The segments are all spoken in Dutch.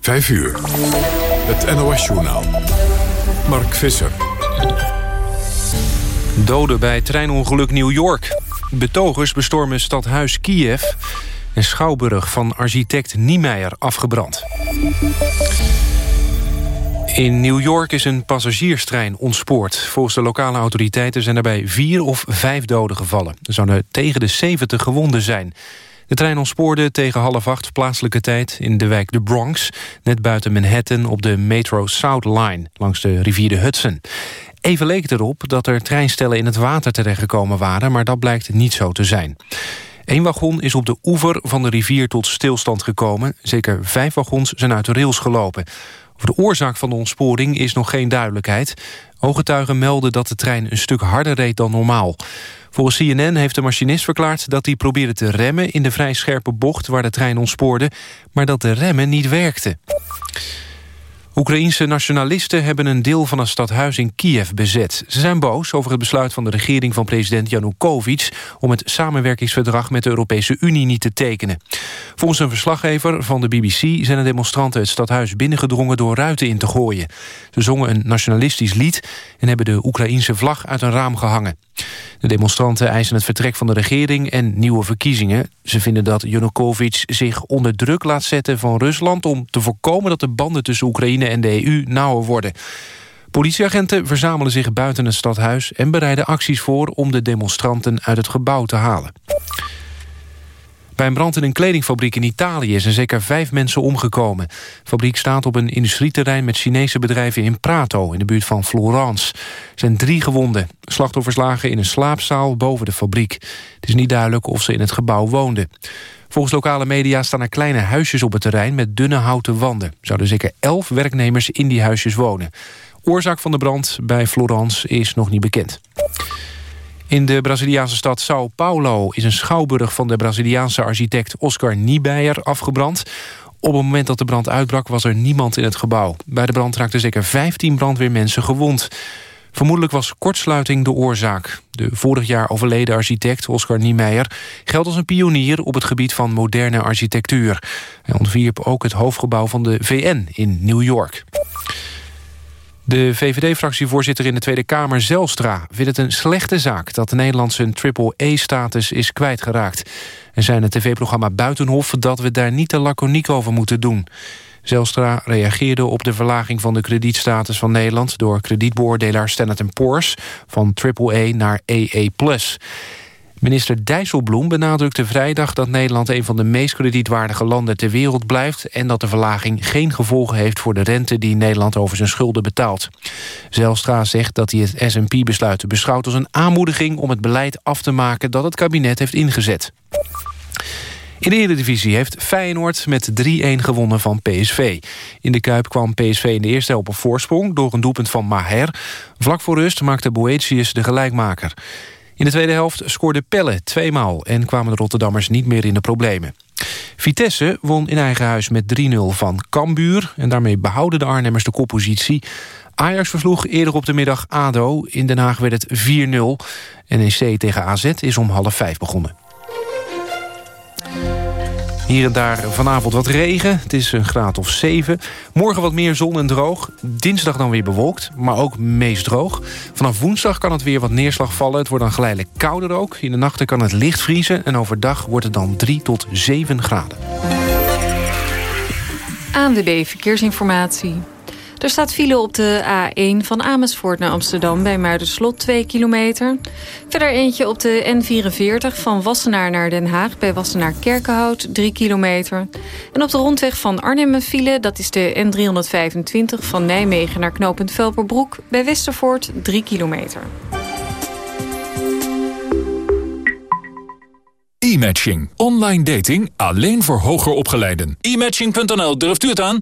5 uur. Het NOS-journaal. Mark Visser. Doden bij treinongeluk New York. Betogers bestormen stadhuis Kiev. En Schouwburg van architect Niemeyer afgebrand. In New York is een passagierstrein ontspoord. Volgens de lokale autoriteiten zijn daarbij vier of vijf doden gevallen. Er zouden tegen de 70 gewonden zijn. De trein ontspoorde tegen half acht plaatselijke tijd in de wijk de Bronx... net buiten Manhattan op de Metro South Line langs de rivier de Hudson. Even leek het erop dat er treinstellen in het water terechtgekomen waren... maar dat blijkt niet zo te zijn. Eén wagon is op de oever van de rivier tot stilstand gekomen. Zeker vijf wagons zijn uit de rails gelopen. Over de oorzaak van de ontsporing is nog geen duidelijkheid. Ooggetuigen melden dat de trein een stuk harder reed dan normaal. Volgens CNN heeft de machinist verklaard dat hij probeerde te remmen... in de vrij scherpe bocht waar de trein ontspoorde... maar dat de remmen niet werkten. Oekraïense nationalisten hebben een deel van een stadhuis in Kiev bezet. Ze zijn boos over het besluit van de regering van president Janukovic... om het samenwerkingsverdrag met de Europese Unie niet te tekenen. Volgens een verslaggever van de BBC zijn de demonstranten het stadhuis binnengedrongen door ruiten in te gooien. Ze zongen een nationalistisch lied en hebben de Oekraïense vlag uit een raam gehangen. De demonstranten eisen het vertrek van de regering en nieuwe verkiezingen. Ze vinden dat Janukovic zich onder druk laat zetten van Rusland... om te voorkomen dat de banden tussen Oekraïne en de EU nauwer worden. Politieagenten verzamelen zich buiten het stadhuis... en bereiden acties voor om de demonstranten uit het gebouw te halen. Bij een brand in een kledingfabriek in Italië zijn zeker vijf mensen omgekomen. De fabriek staat op een industrieterrein met Chinese bedrijven in Prato, in de buurt van Florence. Er zijn drie gewonden. Slachtoffers lagen in een slaapzaal boven de fabriek. Het is niet duidelijk of ze in het gebouw woonden. Volgens lokale media staan er kleine huisjes op het terrein met dunne houten wanden. Zouden zeker elf werknemers in die huisjes wonen. Oorzaak van de brand bij Florence is nog niet bekend. In de Braziliaanse stad Sao Paulo is een schouwburg van de Braziliaanse architect Oscar Niemeyer afgebrand. Op het moment dat de brand uitbrak was er niemand in het gebouw. Bij de brand raakten zeker 15 brandweermensen gewond. Vermoedelijk was kortsluiting de oorzaak. De vorig jaar overleden architect Oscar Niemeyer geldt als een pionier op het gebied van moderne architectuur. Hij ontwierp ook het hoofdgebouw van de VN in New York. De VVD-fractievoorzitter in de Tweede Kamer, Zelstra... vindt het een slechte zaak dat de Nederlandse een triple-E-status is kwijtgeraakt. En zijn het tv-programma Buitenhof dat we daar niet te laconiek over moeten doen. Zelstra reageerde op de verlaging van de kredietstatus van Nederland... door kredietbeoordelaar Standard Poor's van triple-E naar EE+. Minister Dijsselbloem benadrukte vrijdag dat Nederland... een van de meest kredietwaardige landen ter wereld blijft... en dat de verlaging geen gevolgen heeft voor de rente... die Nederland over zijn schulden betaalt. Zelstra zegt dat hij het S&P-besluit beschouwt als een aanmoediging... om het beleid af te maken dat het kabinet heeft ingezet. In de Eredivisie heeft Feyenoord met 3-1 gewonnen van PSV. In de Kuip kwam PSV in de eerste helft op voorsprong... door een doelpunt van Maher. Vlak voor rust maakte Boetius de gelijkmaker. In de tweede helft scoorde Pelle tweemaal... en kwamen de Rotterdammers niet meer in de problemen. Vitesse won in eigen huis met 3-0 van Cambuur... en daarmee behouden de Arnhemmers de koppositie. Ajax versloeg eerder op de middag ADO. In Den Haag werd het 4-0. NEC tegen AZ is om half vijf begonnen. Hier en daar vanavond wat regen. Het is een graad of 7. Morgen wat meer zon en droog. Dinsdag dan weer bewolkt, maar ook meest droog. Vanaf woensdag kan het weer wat neerslag vallen. Het wordt dan geleidelijk kouder ook. In de nachten kan het licht vriezen. En overdag wordt het dan 3 tot 7 graden. ANWB Verkeersinformatie. Er staat file op de A1 van Amersfoort naar Amsterdam... bij Muiderslot 2 kilometer. Verder eentje op de N44 van Wassenaar naar Den Haag... bij Wassenaar Kerkenhout 3 kilometer. En op de rondweg van Arnhem een file... dat is de N325 van Nijmegen naar knooppunt Velperbroek... bij Westervoort 3 kilometer. E-matching. Online dating alleen voor hoger opgeleiden. E-matching.nl, durft u het aan?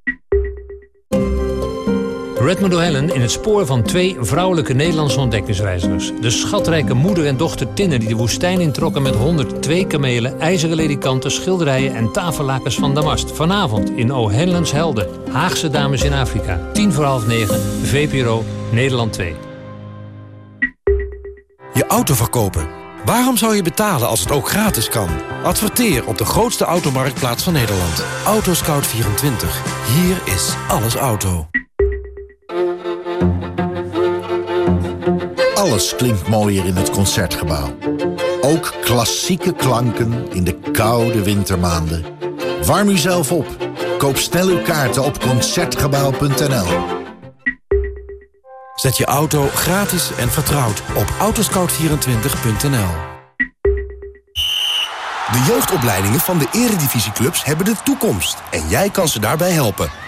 Redmond O'Hallen in het spoor van twee vrouwelijke Nederlandse ontdekkingsreizigers. De schatrijke moeder en dochter Tinne die de woestijn introkken met 102 kamelen, ijzeren ledikanten, schilderijen en tafellakens van Damast. Vanavond in O'Hallen's Helden. Haagse dames in Afrika. 10 voor half 9, VPRO, Nederland 2. Je auto verkopen Waarom zou je betalen als het ook gratis kan? Adverteer op de grootste automarktplaats van Nederland. Autoscout24. Hier is alles auto. Alles klinkt mooier in het Concertgebouw. Ook klassieke klanken in de koude wintermaanden. Warm uzelf op. Koop snel uw kaarten op Concertgebouw.nl. Zet je auto gratis en vertrouwd op autoscout24.nl. De jeugdopleidingen van de eredivisieclubs hebben de toekomst. En jij kan ze daarbij helpen.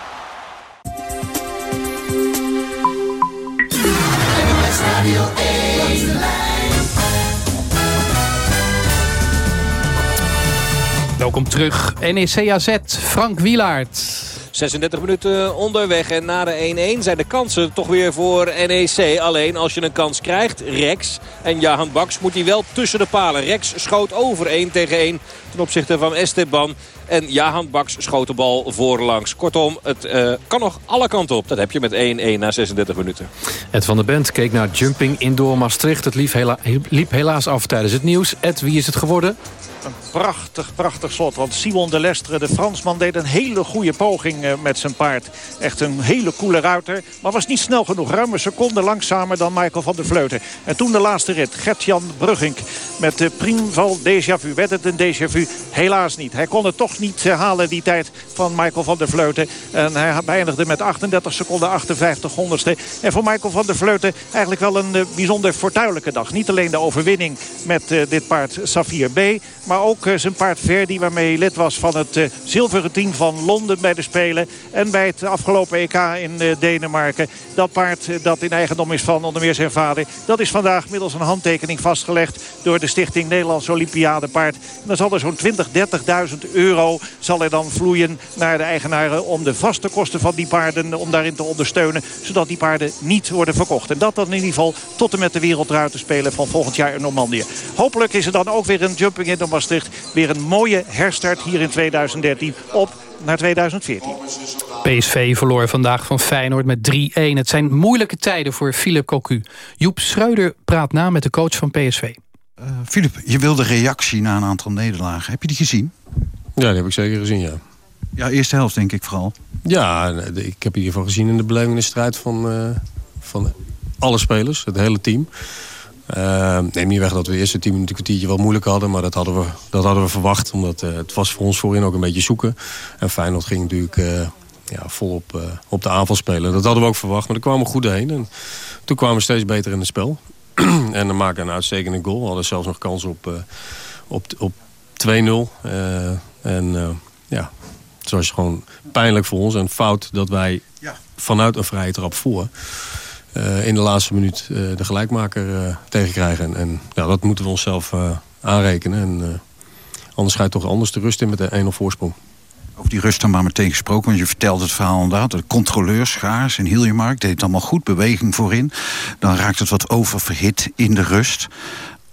Welkom terug. NEC AZ, Frank Wielaert. 36 minuten onderweg en na de 1-1 zijn de kansen toch weer voor NEC. Alleen als je een kans krijgt, Rex en Jahan Baks moet hij wel tussen de palen. Rex schoot over 1 tegen 1 ten opzichte van Esteban. En Jahan Baks schoot de bal voorlangs. Kortom, het uh, kan nog alle kanten op. Dat heb je met 1-1 na 36 minuten. Ed van der Bent keek naar Jumping Indoor Maastricht. Het liep, hela liep helaas af tijdens het nieuws. Ed, wie is het geworden? Een prachtig, prachtig slot. Want Simon de Lestre, de Fransman, deed een hele goede poging eh, met zijn paard. Echt een hele coole ruiter. Maar was niet snel genoeg. Ruim een seconde langzamer dan Michael van der Vleuten. En toen de laatste rit. Gert-Jan Bruggink met de Primval Déjà Vu. Werd het een Déjà Vu? Helaas niet. Hij kon het toch niet eh, halen die tijd van Michael van der Vleuten. En hij eindigde met 38 seconden 58 honderdste. En voor Michael van der Vleuten eigenlijk wel een uh, bijzonder fortuinlijke dag. Niet alleen de overwinning met uh, dit paard Safir B. Maar ook uh, zijn paard Verdi waarmee hij lid was van het zilveren team van Londen bij de Spelen. En bij het afgelopen EK in Denemarken. Dat paard dat in eigendom is van onder meer zijn vader. Dat is vandaag middels een handtekening vastgelegd door de Stichting Nederlands Olympiade Paard. En dan zal er zo'n 20, 30.000 euro zal er dan vloeien naar de eigenaren... om de vaste kosten van die paarden om daarin te ondersteunen... zodat die paarden niet worden verkocht. En dat dan in ieder geval tot en met de wereldruiten spelen van volgend jaar in Normandië. Hopelijk is er dan ook weer een jumping in de Maastricht. Weer een mooie herstart hier in 2013 op naar 2014. PSV verloor vandaag van Feyenoord met 3-1. Het zijn moeilijke tijden voor Philip Cocu. Joep Schreuder praat na met de coach van PSV. Filip, uh, je wilde reactie na een aantal nederlagen. Heb je die gezien? Ja, die heb ik zeker gezien, ja. Ja, eerste helft denk ik vooral. Ja, ik heb in ieder geval gezien in de beleving de strijd van, uh, van alle spelers, het hele team. Uh, neem niet weg dat we de eerste tien minuten kwartiertje wel moeilijk hadden. Maar dat hadden we, dat hadden we verwacht. Omdat uh, het was voor ons voorin ook een beetje zoeken. En Feyenoord ging natuurlijk uh, ja, volop op de aanval spelen. Dat hadden we ook verwacht. Maar daar kwamen we goed heen. En toen kwamen we steeds beter in het spel. en dan maken we een uitstekende goal. We hadden zelfs nog kans op, op, op 2-0. En ja, het was gewoon pijnlijk voor ons. En fout dat wij ja. vanuit een vrije trap voor... Uh, in de laatste minuut uh, de gelijkmaker uh, tegenkrijgen. En, en ja, dat moeten we onszelf aanrekenen. En, anders ga je toch anders de rust in met de 1-0 voorsprong. Over die rust dan maar meteen gesproken, want je vertelt het verhaal inderdaad. De controleurs, Schaars en Hiljemark deed het allemaal goed, beweging voorin. Dan raakt het wat oververhit in de rust.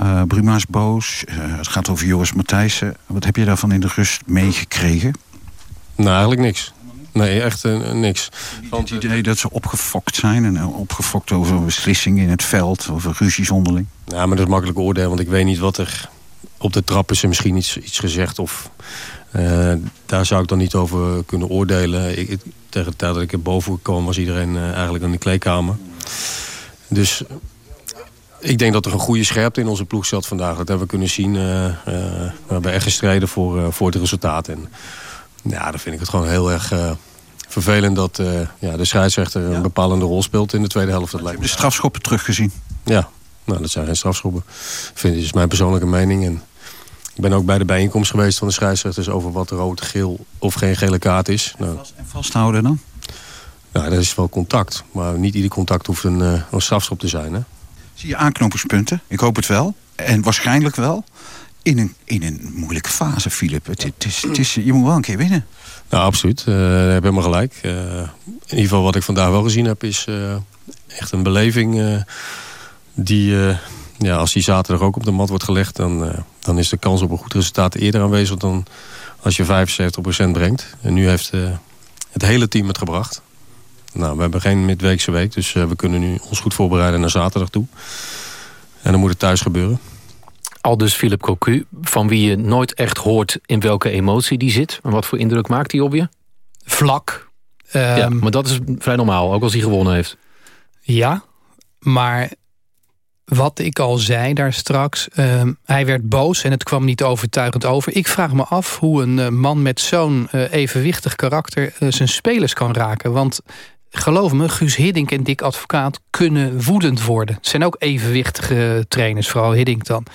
Uh, Bruma is boos, het gaat over Joris Matthijssen. Wat heb je daarvan in de rust meegekregen? Nou, eigenlijk niks. Nee, echt uh, niks. Want het idee dat ze opgefokt zijn en opgefokt over beslissingen in het veld, over ruzies onderling. Ja, maar dat is makkelijk oordeel, want ik weet niet wat er op de trap is er misschien iets, iets gezegd of uh, daar zou ik dan niet over kunnen oordelen. Ik, tegen de tijd dat ik er boven kwam was iedereen uh, eigenlijk in de kleedkamer. Dus ik denk dat er een goede scherpte in onze ploeg zat vandaag. Dat hebben we kunnen zien. we hebben echt gestreden voor, voor het resultaat. En, ja, dan vind ik het gewoon heel erg vervelend dat ja, de scheidsrechter een bepalende rol speelt in de tweede helft. Dat lijkt me. De strafschoppen teruggezien? Ja, nou, dat zijn geen strafschoppen. Vind ik, is mijn persoonlijke mening. En ik ben ook bij de bijeenkomst geweest van de scheidsrechters over wat rood, geel of geen gele kaart is. Nou, en vasthouden dan? Nou, dat is wel contact. Maar niet ieder contact hoeft een, een strafschop te zijn. Hè? Zie je aanknopingspunten? Ik hoop het wel. En waarschijnlijk wel in een, in een moeilijke fase, Filip. Het, is, het is, je moet wel een keer winnen. Nou, absoluut. Uh, heb helemaal gelijk. Uh, in ieder geval wat ik vandaag wel gezien heb is... Uh, echt een beleving die... ja, als die zaterdag ook op de mat wordt gelegd... dan, dan is de kans op een goed resultaat eerder aanwezig... dan als je 75% brengt. En nu heeft het hele team het gebracht. Nou, we hebben geen midweekse week, dus we kunnen nu ons goed voorbereiden naar zaterdag toe. En dan moet het thuis gebeuren. Al dus Philip Cocu, van wie je nooit echt hoort in welke emotie die zit. En wat voor indruk maakt hij op je? Vlak. Ja, ehm, maar dat is vrij normaal, ook als hij gewonnen heeft. Ja, maar wat ik al zei daar straks, ehm, hij werd boos en het kwam niet overtuigend over. Ik vraag me af hoe een eh, man met zo'n uh, evenwichtig karakter uh, zijn spelers kan raken. Want geloof me, Guus Hiddink en Dick Advocaat kunnen woedend worden. Het zijn ook evenwichtige trainers, vooral Hiddink dan.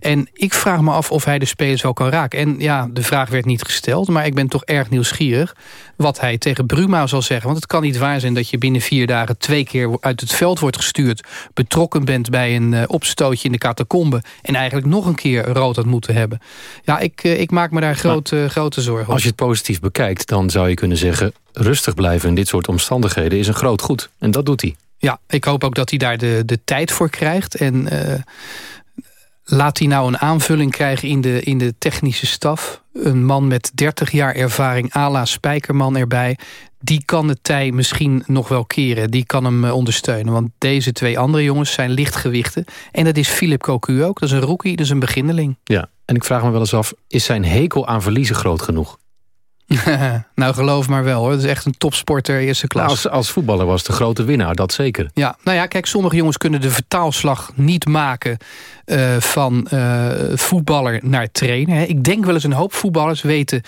En ik vraag me af of hij de spelers wel kan raken. En ja, de vraag werd niet gesteld, maar ik ben toch erg nieuwsgierig... wat hij tegen Bruma zal zeggen. Want het kan niet waar zijn dat je binnen vier dagen... twee keer uit het veld wordt gestuurd... betrokken bent bij een uh, opstootje in de catacombe... en eigenlijk nog een keer rood had moeten hebben. Ja, ik, uh, ik maak me daar grote, grote zorgen over. Als je het positief bekijkt, dan zou je kunnen zeggen rustig blijven in dit soort omstandigheden is een groot goed. En dat doet hij. Ja, ik hoop ook dat hij daar de, de tijd voor krijgt. En uh, laat hij nou een aanvulling krijgen in de, in de technische staf. Een man met 30 jaar ervaring, ala Spijkerman erbij. Die kan het tij misschien nog wel keren. Die kan hem uh, ondersteunen. Want deze twee andere jongens zijn lichtgewichten. En dat is Philip Cocu ook. Dat is een rookie, dat is een beginneling. Ja, en ik vraag me wel eens af... is zijn hekel aan verliezen groot genoeg? nou, geloof maar wel hoor. Het is echt een topsporter eerste klas. Nou, als, als voetballer was de grote winnaar, dat zeker. Ja, nou ja, kijk, sommige jongens kunnen de vertaalslag niet maken... Uh, van uh, voetballer naar trainer. Ik denk wel eens een hoop voetballers weten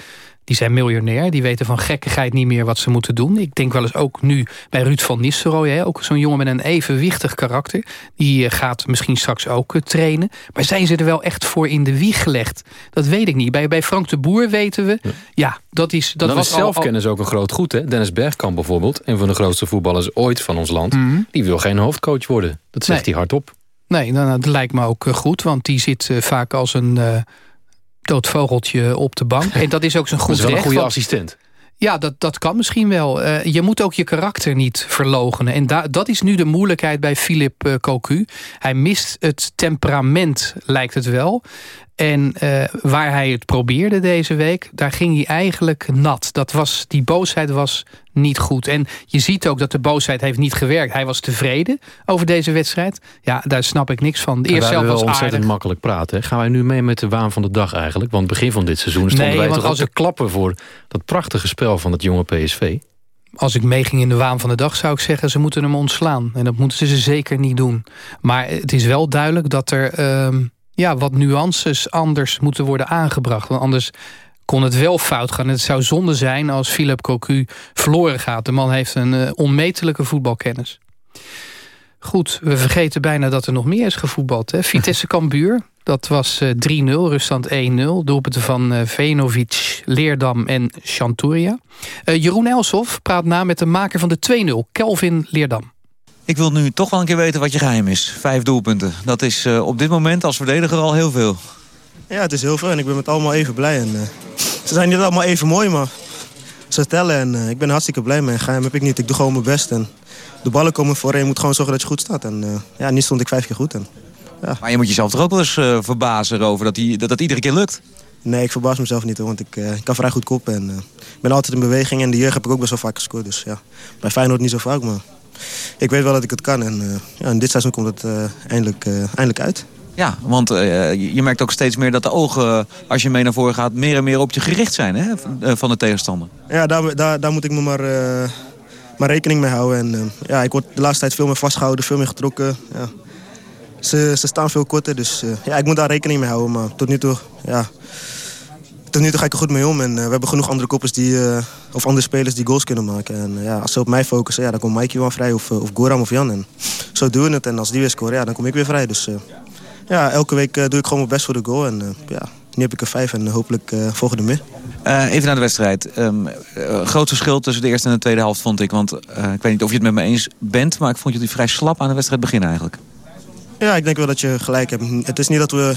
die zijn miljonair. Die weten van gekkigheid niet meer wat ze moeten doen. Ik denk wel eens ook nu bij Ruud van Nistelrooy. Hè, ook zo'n jongen met een evenwichtig karakter. Die eh, gaat misschien straks ook uh, trainen. Maar zijn ze er wel echt voor in de wieg gelegd? Dat weet ik niet. Bij, bij Frank de Boer weten we... Ja, ja dat is... Dat Dan was is zelfkennis al, ook een groot goed. Hè? Dennis Bergkamp bijvoorbeeld. Een van de grootste voetballers ooit van ons land. Mm -hmm. Die wil geen hoofdcoach worden. Dat zegt nee. hij hardop. Nee, nou, dat lijkt me ook goed. Want die zit vaak als een dood vogeltje op de bank. En dat is ook zijn goed recht. een goede want, assistent. Ja, dat, dat kan misschien wel. Uh, je moet ook je karakter niet verlogenen. En da dat is nu de moeilijkheid bij Philip uh, Cocu. Hij mist het temperament, lijkt het wel. En uh, waar hij het probeerde deze week, daar ging hij eigenlijk nat. Dat was, die boosheid was niet goed. En je ziet ook dat de boosheid heeft niet gewerkt. Hij was tevreden over deze wedstrijd. Ja, daar snap ik niks van. Eerst zelf was ontzettend aardig. makkelijk praten. Gaan wij nu mee met de waan van de dag eigenlijk? Want begin van dit seizoen stonden nee, wij toch als te ik... klappen voor dat prachtige spel van het jonge PSV. Als ik meeging in de waan van de dag zou ik zeggen... ze moeten hem ontslaan. En dat moeten ze zeker niet doen. Maar het is wel duidelijk dat er... Uh, ja, wat nuances anders moeten worden aangebracht. Want anders kon het wel fout gaan. Het zou zonde zijn als Philip Cocu verloren gaat. De man heeft een uh, onmetelijke voetbalkennis. Goed, we vergeten bijna dat er nog meer is gevoetbald. Hè? Vitesse Cambuur, dat was uh, 3-0, ruststand 1-0. Doelpunten van uh, Venovic, Leerdam en Chanturia. Jeroen Elsof praat na met de maker van de 2-0, Kelvin Leerdam. Ik wil nu toch wel een keer weten wat je geheim is. Vijf doelpunten. Dat is uh, op dit moment als verdediger al heel veel. Ja, het is heel veel en ik ben met allemaal even blij. En, uh, ze zijn niet allemaal even mooi, maar ze tellen. En uh, ik ben hartstikke blij mee. Geheim heb ik niet. Ik doe gewoon mijn best. En de ballen komen voor en je moet gewoon zorgen dat je goed staat. En ja, nu stond ik vijf keer goed. En, ja. Maar je moet jezelf toch ook wel eens verbazen over dat, die, dat dat iedere keer lukt? Nee, ik verbaas mezelf niet hoor, want ik, ik kan vrij goed koppen. En ik ben altijd in beweging en de jeugd heb ik ook best wel vaak gescoord. Dus ja, bij Feyenoord niet zo vaak, maar ik weet wel dat ik het kan. En uh, ja, in dit seizoen komt het uh, eindelijk, uh, eindelijk uit. Ja, want je merkt ook steeds meer dat de ogen, als je mee naar voren gaat... meer en meer op je gericht zijn hè, van de tegenstander. Ja, daar, daar, daar moet ik me maar, maar rekening mee houden. En, ja, ik word de laatste tijd veel meer vastgehouden, veel meer getrokken. Ja. Ze, ze staan veel korter, dus ja, ik moet daar rekening mee houden. Maar tot nu toe, ja, tot nu toe ga ik er goed mee om. En uh, we hebben genoeg andere koppers die, uh, of andere spelers die goals kunnen maken. En uh, ja, als ze op mij focussen, ja, dan komt Mikey wel vrij. Of, of Goram of Jan. En zo doen we het. En als die weer scoren, ja, dan kom ik weer vrij. Dus ja, elke week doe ik gewoon mijn best voor de goal. En ja, nu heb ik er vijf en hopelijk volgende meer. even naar de wedstrijd. Um, groot verschil tussen de eerste en de tweede helft vond ik. Want ik weet niet of je het met me eens bent. Maar ik vond jullie vrij slap aan de wedstrijd beginnen eigenlijk. Ja, ik denk wel dat je gelijk hebt. Het is niet dat we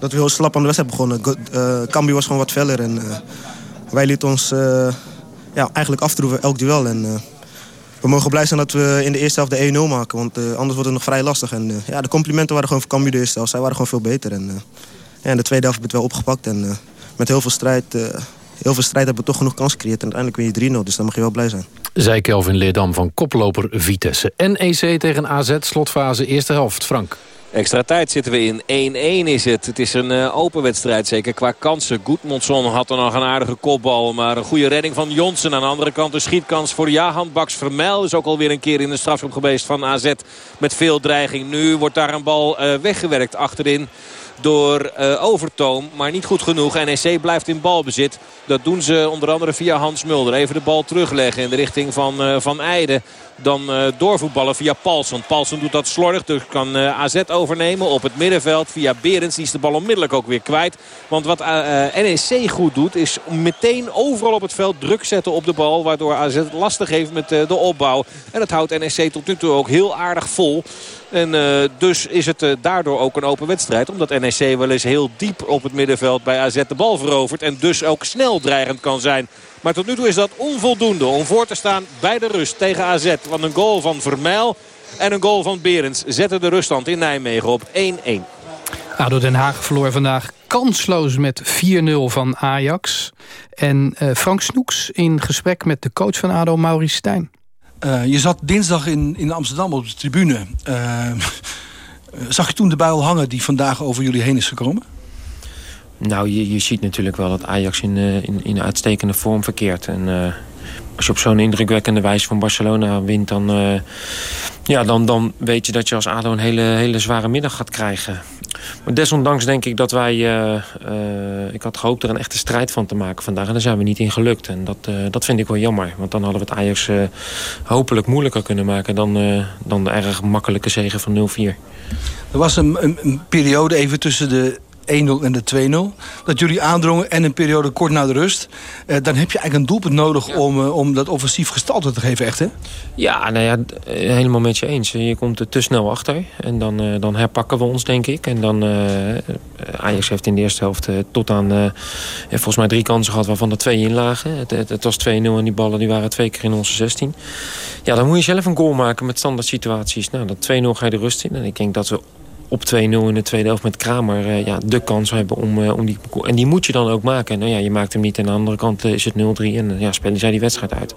dat we heel slap aan de wedstrijd begonnen. Uh, Cambi was gewoon wat feller en uh, wij lieten ons uh, ja, eigenlijk aftroeven elk duel. En, we mogen blij zijn dat we in de eerste helft de 1-0 maken. Want anders wordt het nog vrij lastig. En ja, de complimenten waren gewoon voor Cambuur de eerste helft. Zij waren gewoon veel beter. En ja, in de tweede helft hebben we het wel opgepakt. En met heel veel strijd heel veel strijd hebben we toch genoeg kans gecreëerd. En uiteindelijk win je 3-0, dus dan mag je wel blij zijn. Zij Kelvin Leerdam van koploper Vitesse. NEC tegen AZ, slotfase, eerste helft. Frank. Extra tijd zitten we in. 1-1 is het. Het is een uh, open wedstrijd zeker qua kansen. Goedmondson had er nog een aardige kopbal. Maar een goede redding van Jonsen. Aan de andere kant een schietkans voor Jahan Baks Vermeil. Is ook alweer een keer in de strafschop geweest van AZ. Met veel dreiging. Nu wordt daar een bal uh, weggewerkt achterin door uh, Overtoom. Maar niet goed genoeg. NEC blijft in balbezit. Dat doen ze onder andere via Hans Mulder. Even de bal terugleggen in de richting van uh, Van Eijden. Dan uh, doorvoetballen via Paulsen. Paulsen doet dat slordig. Dus kan AZ overnemen op het middenveld. Via Berends. Die is de bal onmiddellijk ook weer kwijt. Want wat NEC goed doet is meteen overal op het veld druk zetten op de bal. Waardoor AZ het lastig heeft met de opbouw. En dat houdt NEC tot nu toe ook heel aardig vol. En dus is het daardoor ook een open wedstrijd. Omdat NEC wel eens heel diep op het middenveld bij AZ de bal verovert. En dus ook snel dreigend kan zijn. Maar tot nu toe is dat onvoldoende om voor te staan bij de rust tegen AZ. Want een goal van Vermeil en een goal van Berends zetten de ruststand in Nijmegen op 1-1. ADO Den Haag verloor vandaag kansloos met 4-0 van Ajax. En uh, Frank Snoeks in gesprek met de coach van ADO, Maurice Stijn. Uh, je zat dinsdag in, in Amsterdam op de tribune. Uh, zag je toen de buil hangen die vandaag over jullie heen is gekomen? Nou, je, je ziet natuurlijk wel dat Ajax in, uh, in, in uitstekende vorm verkeert. En als je op zo'n indrukwekkende wijze van Barcelona wint... dan, ja, dan, dan weet je dat je als ADO een hele, hele zware middag gaat krijgen. Maar desondanks denk ik dat wij... Ik had gehoopt er een echte strijd van te maken vandaag. En daar zijn we niet in gelukt. En dat, dat vind ik wel jammer. Want dan hadden we het Ajax hopelijk moeilijker kunnen maken... dan, dan de erg makkelijke zegen van 0-4. Er was een, een periode even tussen de 1-0 en de 2-0. Dat jullie aandrongen en een periode kort na de rust. Uh, dan heb je eigenlijk een doelpunt nodig ja. om, uh, om dat offensief gestalte te geven, echt hè? Ja, nou ja, helemaal met je eens. Je komt er te snel achter. En dan, uh, dan herpakken we ons, denk ik. En dan, Ajax heeft in de eerste helft tot aan... volgens mij drie kansen gehad, waarvan er twee in lagen. Het, het, het was 2-0 en die ballen die waren twee keer in onze 16. Ja, dan moet je zelf een goal maken met standaard situaties. Nou, dat 2-0 ga je de rust in. En ik denk dat we op 2-0 in de tweede helft met Kramer uh, ja, de kans hebben om, uh, om die... En die moet je dan ook maken. Nou ja, je maakt hem niet. Aan de andere kant uh, is het 0-3 en ja, spelen zij die wedstrijd uit.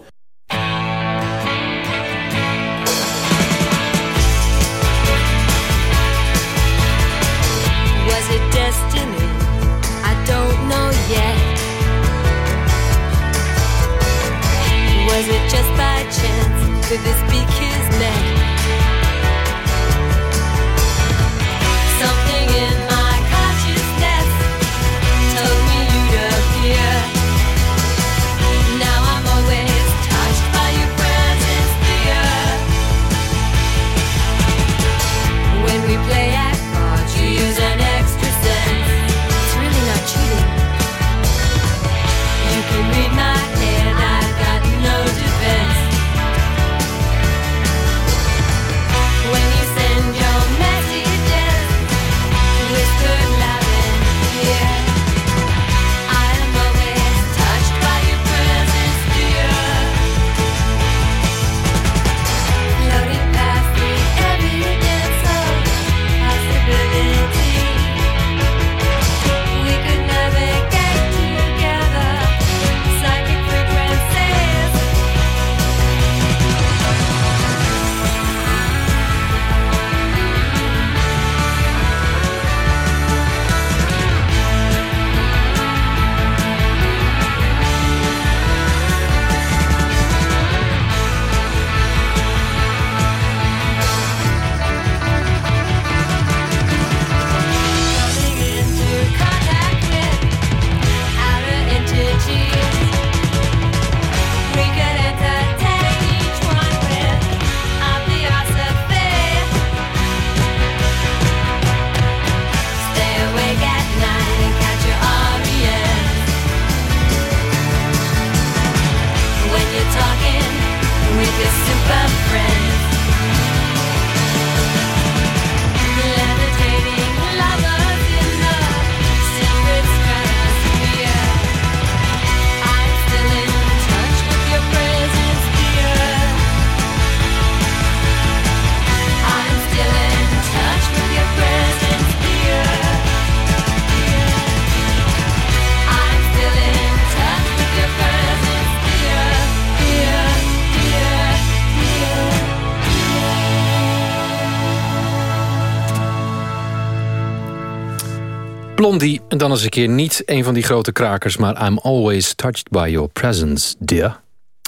En dan eens een keer niet een van die grote krakers... maar I'm always touched by your presence, dear.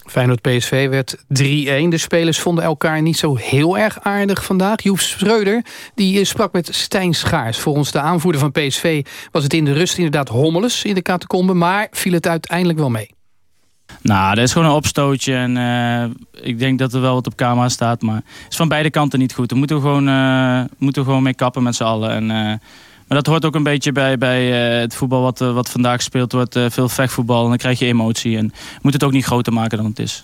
Feyenoord-PSV werd 3-1. De spelers vonden elkaar niet zo heel erg aardig vandaag. Joep Schreuder die eh, sprak met Stijn Schaars. Volgens de aanvoerder van PSV was het in de rust inderdaad hommeles in de catacombe... maar viel het uiteindelijk wel mee. Nou, dat is gewoon een opstootje. En uh, ik denk dat er wel wat op camera staat. Maar het is van beide kanten niet goed. Daar moeten we gewoon, uh, moeten we gewoon mee kappen met z'n allen. En, uh, maar dat hoort ook een beetje bij, bij het voetbal wat, wat vandaag gespeeld wordt. veel vechtvoetbal. En dan krijg je emotie. En moet het ook niet groter maken dan het is.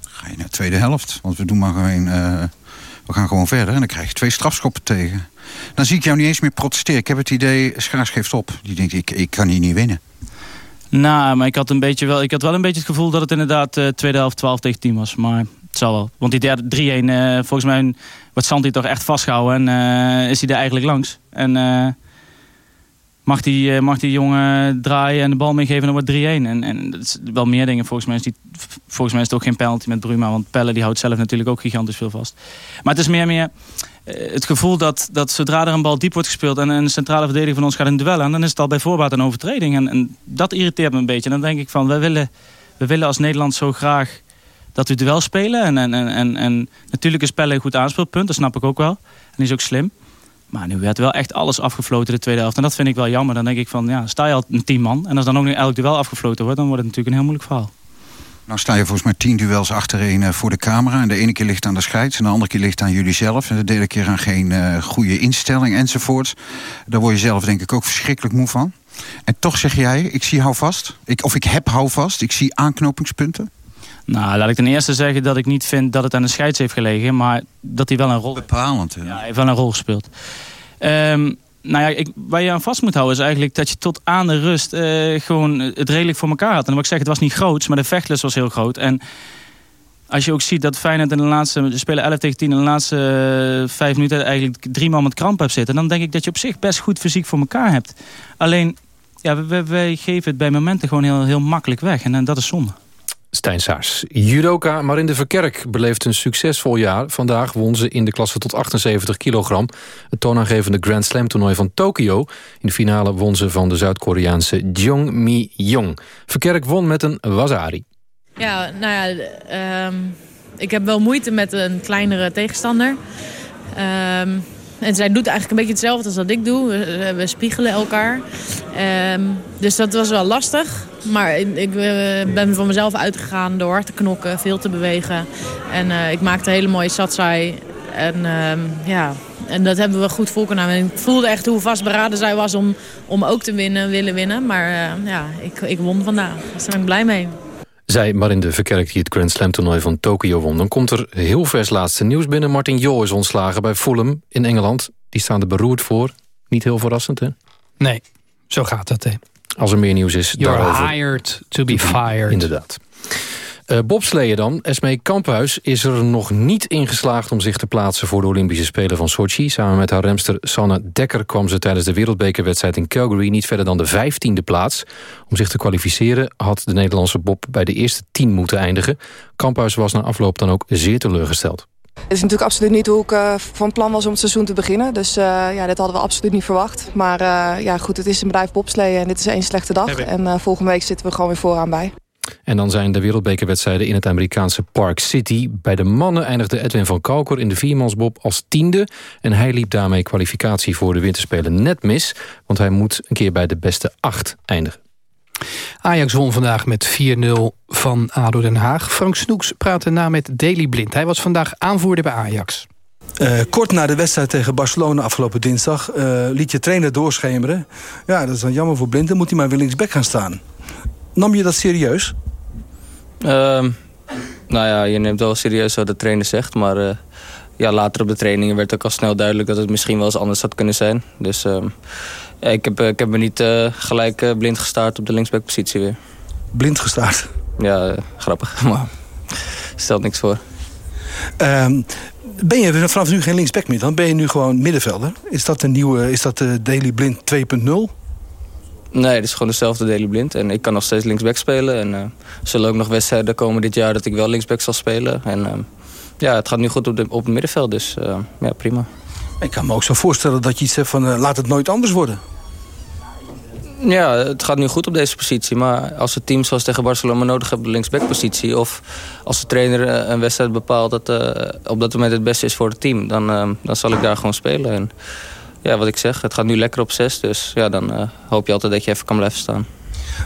Ga je naar de tweede helft. Want we doen maar gewoon... we gaan gewoon verder. En dan krijg je twee strafschoppen tegen. Dan zie ik jou niet eens meer protesteren. Ik heb het idee, Schaars geeft op. Die denkt, ik, ik kan hier niet winnen. Nou, maar ik had, een beetje wel, ik had wel een beetje het gevoel dat het inderdaad uh, tweede helft 12 tegen 10 was. Maar het zal wel. Want die derde 3-1, uh, volgens mij wordt Santi toch echt vastgehouden. En uh, is hij er eigenlijk langs. En mag, die, mag die jongen draaien en de bal meegeven, dan wordt 3-1. En, en dat is wel meer dingen. Volgens mij, is die, volgens mij is het ook geen penalty met Bruma. Want Pelle die houdt zelf natuurlijk ook gigantisch veel vast. Maar het is meer meer het gevoel dat, dat zodra er een bal diep wordt gespeeld... en een centrale verdediger van ons gaat in duel dan is het al bij voorbaat een overtreding. En, en dat irriteert me een beetje. En dan denk ik van, we willen, we willen als Nederland zo graag dat we duel spelen. En, en, en, en natuurlijk is Pelle een goed aanspeelpunt, dat snap ik ook wel. En die is ook slim. Maar nu werd wel echt alles afgefloten de tweede helft. En dat vind ik wel jammer. Dan denk ik van, ja, sta je al een tien man... en als dan ook nu elk duel afgefloten wordt... dan wordt het natuurlijk een heel moeilijk verhaal. Nou sta je volgens mij tien duels achtereen uh, voor de camera. En de ene keer ligt aan de scheids en de andere keer ligt aan jullie zelf. En de derde keer aan geen uh, goede instelling enzovoort. Daar word je zelf denk ik ook verschrikkelijk moe van. En toch zeg jij, ik zie houvast. Ik, of ik heb houvast, ik zie aanknopingspunten. Nou, laat ik ten eerste zeggen dat ik niet vind dat het aan de scheids heeft gelegen. Maar dat hij wel een rol... Bepalend, hè? Ja, hij heeft wel een rol gespeeld. Um, nou ja, ik, waar je aan vast moet houden is eigenlijk dat je tot aan de rust uh, gewoon het redelijk voor elkaar had. En dan wil ik zeggen, het was niet groot, maar de vechtlust was heel groot. En als je ook ziet dat Feyenoord in de laatste, de spelen 11 tegen 10 in de laatste uh, vijf minuten eigenlijk drie man met kramp hebt zitten. Dan denk ik dat je op zich best goed fysiek voor elkaar hebt. Alleen, ja, wij, wij geven het bij momenten gewoon heel, heel makkelijk weg. En, en dat is zonde. Stijn Saars. Judoka Marinde Verkerk beleeft een succesvol jaar. Vandaag won ze in de klasse tot 78 kilogram... het toonaangevende Grand Slam toernooi van Tokio. In de finale won ze van de Zuid-Koreaanse Jong Mi-jong. Verkerk won met een wasari. Ja, nou ja, um, ik heb wel moeite met een kleinere tegenstander. Um, en zij doet eigenlijk een beetje hetzelfde als wat ik doe. We, we spiegelen elkaar. Um, dus dat was wel lastig. Maar ik, ik ben van mezelf uitgegaan door hard te knokken, veel te bewegen. En uh, ik maakte hele mooie satsai. En um, ja, en dat hebben we goed volgenomen. En ik voelde echt hoe vastberaden zij was om, om ook te winnen, willen winnen. Maar uh, ja, ik, ik won vandaag. Dus daar ben ik blij mee. Zij Marin de Verkerk die het Grand Slam toernooi van Tokio won. Dan komt er heel vers laatste nieuws binnen. Martin Jol is ontslagen bij Fulham in Engeland. Die staan er beroerd voor. Niet heel verrassend, hè? Nee, zo gaat dat, hè. Als er meer nieuws is You're daarover. hired to be fired. Inderdaad. Uh, bobsleeën dan. Esmee Kamphuis is er nog niet in geslaagd om zich te plaatsen voor de Olympische Spelen van Sochi. Samen met haar remster Sanne Dekker kwam ze tijdens de wereldbekerwedstrijd in Calgary niet verder dan de vijftiende plaats. Om zich te kwalificeren had de Nederlandse bob bij de eerste tien moeten eindigen. Kamphuis was na afloop dan ook zeer teleurgesteld. Het is natuurlijk absoluut niet hoe ik uh, van plan was om het seizoen te beginnen. Dus uh, ja, dit hadden we absoluut niet verwacht. Maar uh, ja, goed, het is een bedrijf bobsleeën en dit is één slechte dag. En volgende week zitten we gewoon weer vooraan bij. En dan zijn de wereldbekerwedstrijden in het Amerikaanse Park City. Bij de mannen eindigde Edwin van Kalker in de viermansbob als tiende. En hij liep daarmee kwalificatie voor de winterspelen net mis. Want hij moet een keer bij de beste acht eindigen. Ajax won vandaag met 4-0 van ADO Den Haag. Frank Snoeks praatte na met Daley Blind. Hij was vandaag aanvoerder bij Ajax. Uh, kort na de wedstrijd tegen Barcelona afgelopen dinsdag... Uh, liet je trainer doorschemeren. Ja, dat is dan jammer voor Blind. Dan moet hij maar weer linksback gaan staan. Nam je dat serieus? Uh, nou ja, je neemt wel serieus wat de trainer zegt. Maar uh, ja, later op de trainingen werd ook al snel duidelijk... dat het misschien wel eens anders had kunnen zijn. Dus ehm, ja, ik, heb, ik heb me niet uh, gelijk uh, blind gestaard op de linksbackpositie weer. Blind gestaard? Ja, grappig. Maar stelt niks voor. Um, ben je vanaf nu geen linksback meer dan? Ben je nu gewoon middenvelder? Is dat de nieuwe, is dat de Daily Blind 2.0? Nee, het is gewoon dezelfde Daily Blind. En ik kan nog steeds linksback spelen. En uh, er zullen ook nog wedstrijden komen dit jaar dat ik wel linksback zal spelen. En uh, ja, het gaat nu goed op, de, op het middenveld, dus uh, ja, prima. Ik kan me ook zo voorstellen dat je iets hebt van laat het nooit anders worden. Ja, het gaat nu goed op deze positie. Maar als het team zoals tegen Barcelona nodig hebben, de linksbackpositie... of als de trainer eh, een wedstrijd bepaalt dat uh, op dat moment het beste is voor het team... dan, uh, dan zal ik daar gewoon spelen. En ja, wat ik zeg, het gaat nu lekker op zes. Dus ja, dan hoop je altijd dat je even kan blijven staan.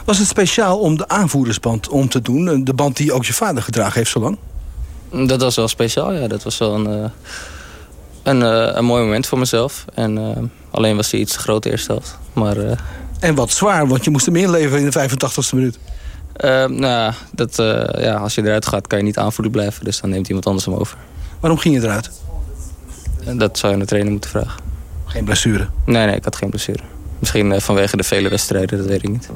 Was het speciaal om de aanvoerdersband om te doen? De band die ook je vader gedragen heeft zo lang? Dat was wel speciaal, ja. Dat was wel een, een, een mooi moment voor mezelf. En alleen was hij iets te groot eerste helft. Maar... En wat zwaar, want je moest hem inleveren in de 85ste minuut. Uh, nou, dat, ja, als je eruit gaat kan je niet aanvoerder blijven. Dus dan neemt iemand anders hem over. Waarom ging je eruit? Dat zou je aan de trainer moeten vragen. Geen blessure? Nee, nee, ik had geen blessure. Misschien uh, vanwege de vele wedstrijden, dat weet ik niet.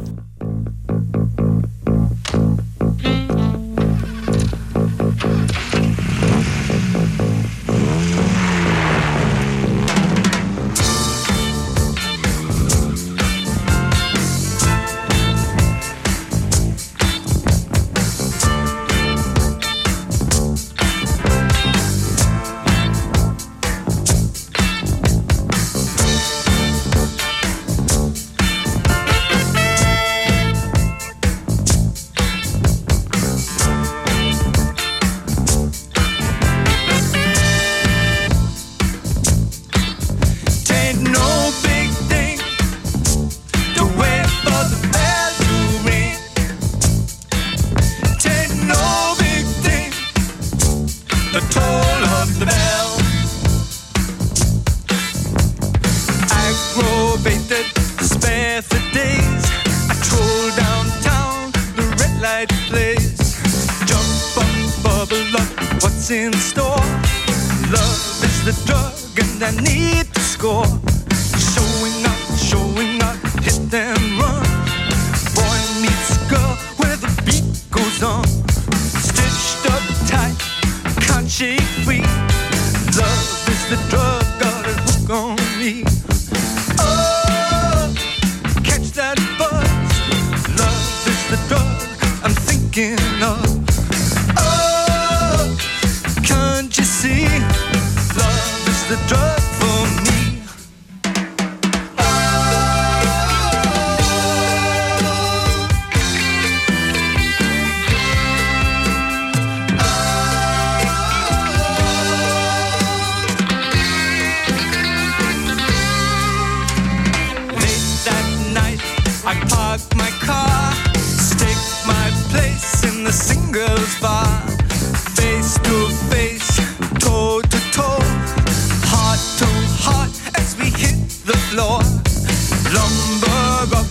Hamburg up,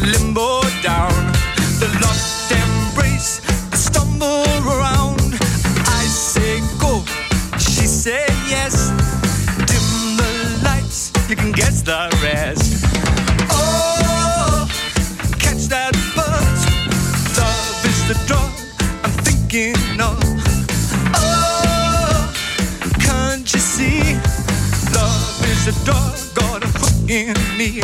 limbo down, the lost embrace, the stumble around. I say go, she say yes. Dim the lights, you can guess the rest. Oh, catch that buzz. Love is the drug I'm thinking of. Oh, can't you see? Love is a dog, got a hook in me.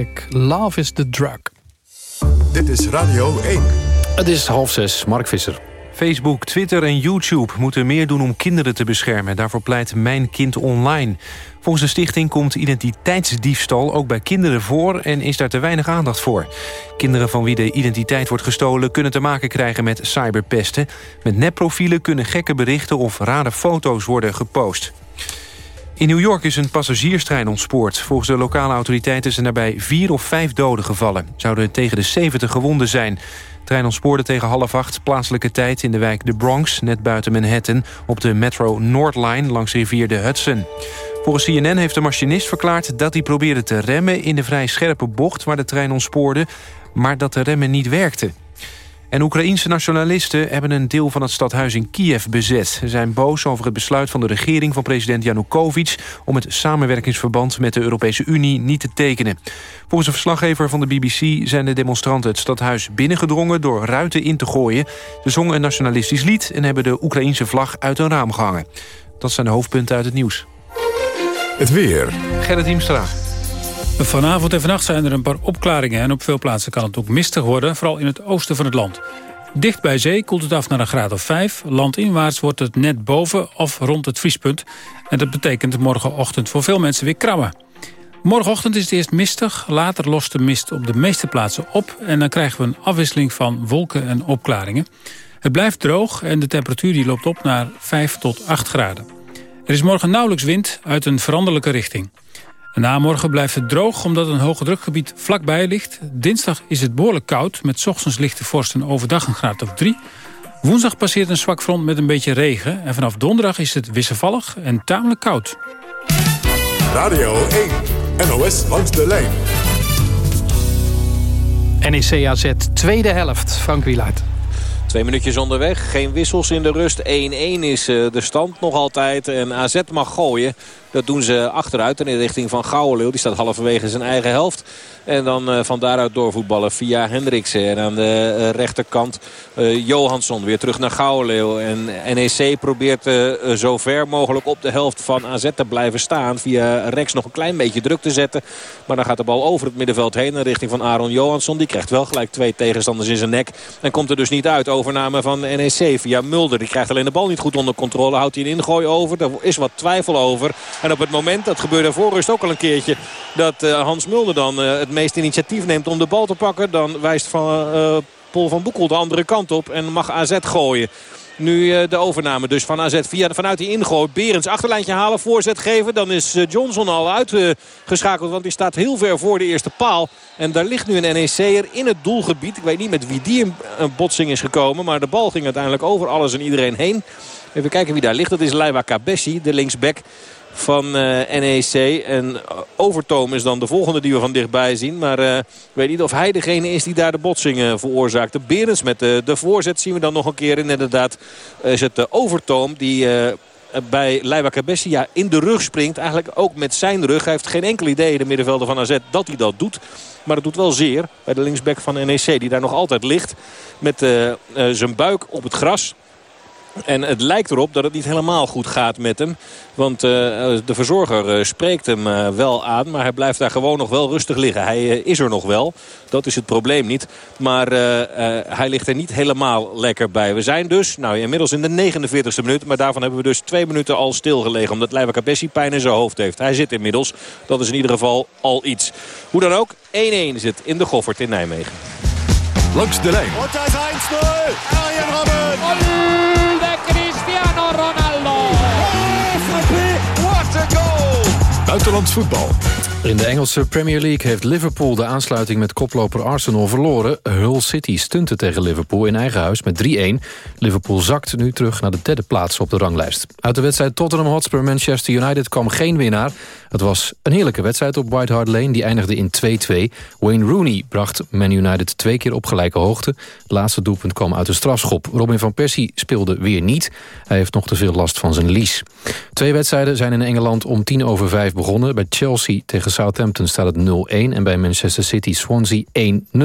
Music. Love is the drug. Dit is Radio 1. Het is half zes, Mark Visser. Facebook, Twitter en YouTube moeten meer doen om kinderen te beschermen. Daarvoor pleit Mijn Kind Online. Volgens de stichting komt identiteitsdiefstal ook bij kinderen voor... en is daar te weinig aandacht voor. Kinderen van wie de identiteit wordt gestolen... kunnen te maken krijgen met cyberpesten. Met nepprofielen kunnen gekke berichten of rare foto's worden gepost. In New York is een passagierstrein ontspoord. Volgens de lokale autoriteiten zijn daarbij vier of vijf doden gevallen. Zouden tegen de 70 gewonden zijn. De trein ontspoorde tegen half acht plaatselijke tijd in de wijk de Bronx... net buiten Manhattan, op de Metro Line langs rivier de Hudson. Volgens CNN heeft de machinist verklaard dat hij probeerde te remmen... in de vrij scherpe bocht waar de trein ontspoorde... maar dat de remmen niet werkten. En Oekraïense nationalisten hebben een deel van het stadhuis in Kiev bezet. Ze zijn boos over het besluit van de regering van president Janukovic... om het samenwerkingsverband met de Europese Unie niet te tekenen. Volgens een verslaggever van de BBC zijn de demonstranten het stadhuis binnengedrongen... door ruiten in te gooien. Ze zongen een nationalistisch lied en hebben de Oekraïense vlag uit een raam gehangen. Dat zijn de hoofdpunten uit het nieuws. Het weer. Gerrit Hiemstra. Vanavond en vannacht zijn er een paar opklaringen... en op veel plaatsen kan het ook mistig worden, vooral in het oosten van het land. Dicht bij zee koelt het af naar een graad of 5. Landinwaarts wordt het net boven of rond het vriespunt. En dat betekent morgenochtend voor veel mensen weer krabben. Morgenochtend is het eerst mistig, later lost de mist op de meeste plaatsen op... en dan krijgen we een afwisseling van wolken en opklaringen. Het blijft droog en de temperatuur die loopt op naar 5 tot 8 graden. Er is morgen nauwelijks wind uit een veranderlijke richting. Na morgen blijft het droog omdat een hoge drukgebied vlakbij ligt. Dinsdag is het behoorlijk koud met ochtends lichte vorst en overdag een graad of 3. Woensdag passeert een zwak front met een beetje regen. En vanaf donderdag is het wisselvallig en tamelijk koud. Radio 1, NOS langs de lijn. NEC AZ, tweede helft, Frank Wielaert. Twee minuutjes onderweg, geen wissels in de rust. 1-1 is eh, de stand nog altijd. En AZ mag gooien. Dat doen ze achteruit in de richting van Gouwenleeuw. Die staat halverwege zijn eigen helft. En dan uh, van daaruit doorvoetballen via Hendriksen. En aan de uh, rechterkant uh, Johansson weer terug naar Gouwenleeuw. En NEC probeert zo ver mogelijk op de helft van AZ te blijven staan. Via Rex nog een klein beetje druk te zetten. Maar dan gaat de bal over het middenveld heen. In richting van Aaron Johansson. Die krijgt wel gelijk twee tegenstanders in zijn nek. En komt er dus niet uit. Overname van NEC via Mulder. Die krijgt alleen de bal niet goed onder controle. Houdt hij een ingooi over. Daar is wat twijfel over. En op het moment, dat gebeurde voor rust ook al een keertje... dat Hans Mulder dan het meest initiatief neemt om de bal te pakken... dan wijst van, uh, Paul van Boekel de andere kant op en mag AZ gooien. Nu de overname dus van AZ via, vanuit die ingooi. Berends achterlijntje halen, voorzet geven. Dan is Johnson al uitgeschakeld, want die staat heel ver voor de eerste paal. En daar ligt nu een NEC'er in het doelgebied. Ik weet niet met wie die een botsing is gekomen. Maar de bal ging uiteindelijk over alles en iedereen heen. Even kijken wie daar ligt. Dat is Leiva Kabessi, de linksback van uh, NEC. En Overtoom is dan de volgende die we van dichtbij zien. Maar uh, ik weet niet of hij degene is die daar de botsingen veroorzaakte. Berens met de, de voorzet zien we dan nog een keer. En inderdaad is het de Overtoom die... Bij Leiva Cabessi ja, in de rug springt. Eigenlijk ook met zijn rug. Hij heeft geen enkel idee, de middenvelder van AZ, dat hij dat doet. Maar het doet wel zeer bij de linksback van NEC. Die daar nog altijd ligt. Met zijn buik op het gras. En het lijkt erop dat het niet helemaal goed gaat met hem. Want uh, de verzorger uh, spreekt hem uh, wel aan. Maar hij blijft daar gewoon nog wel rustig liggen. Hij is er nog wel. Dat is het probleem niet. Maar hij ligt er niet helemaal lekker bij. We zijn dus nou, inmiddels in de 49e minuut. Maar daarvan hebben we dus twee minuten al stilgelegen. Omdat Leiva Cabessi pijn in zijn hoofd heeft. Hij zit inmiddels. Dat is in ieder geval al iets. Hoe dan ook, 1-1 zit in de Goffert in Nijmegen. Langs de lijn. Und da ist 1-0. Arjen Robben. Buitenlands voetbal. In de Engelse Premier League heeft Liverpool de aansluiting met koploper Arsenal verloren. Hull City stunte tegen Liverpool in eigen huis met 3-1. Liverpool zakt nu terug naar de derde plaats op de ranglijst. Uit de wedstrijd Tottenham Hotspur-Manchester United kwam geen winnaar. Het was een heerlijke wedstrijd op White Hart Lane. Die eindigde in 2-2. Wayne Rooney bracht Man United twee keer op gelijke hoogte. Het laatste doelpunt kwam uit de strafschop. Robin van Persie speelde weer niet. Hij heeft nog te veel last van zijn lies. Twee wedstrijden zijn in Engeland om tien over vijf begonnen. Bij Chelsea tegen Southampton staat het 0-1 en bij Manchester City Swansea 1-0.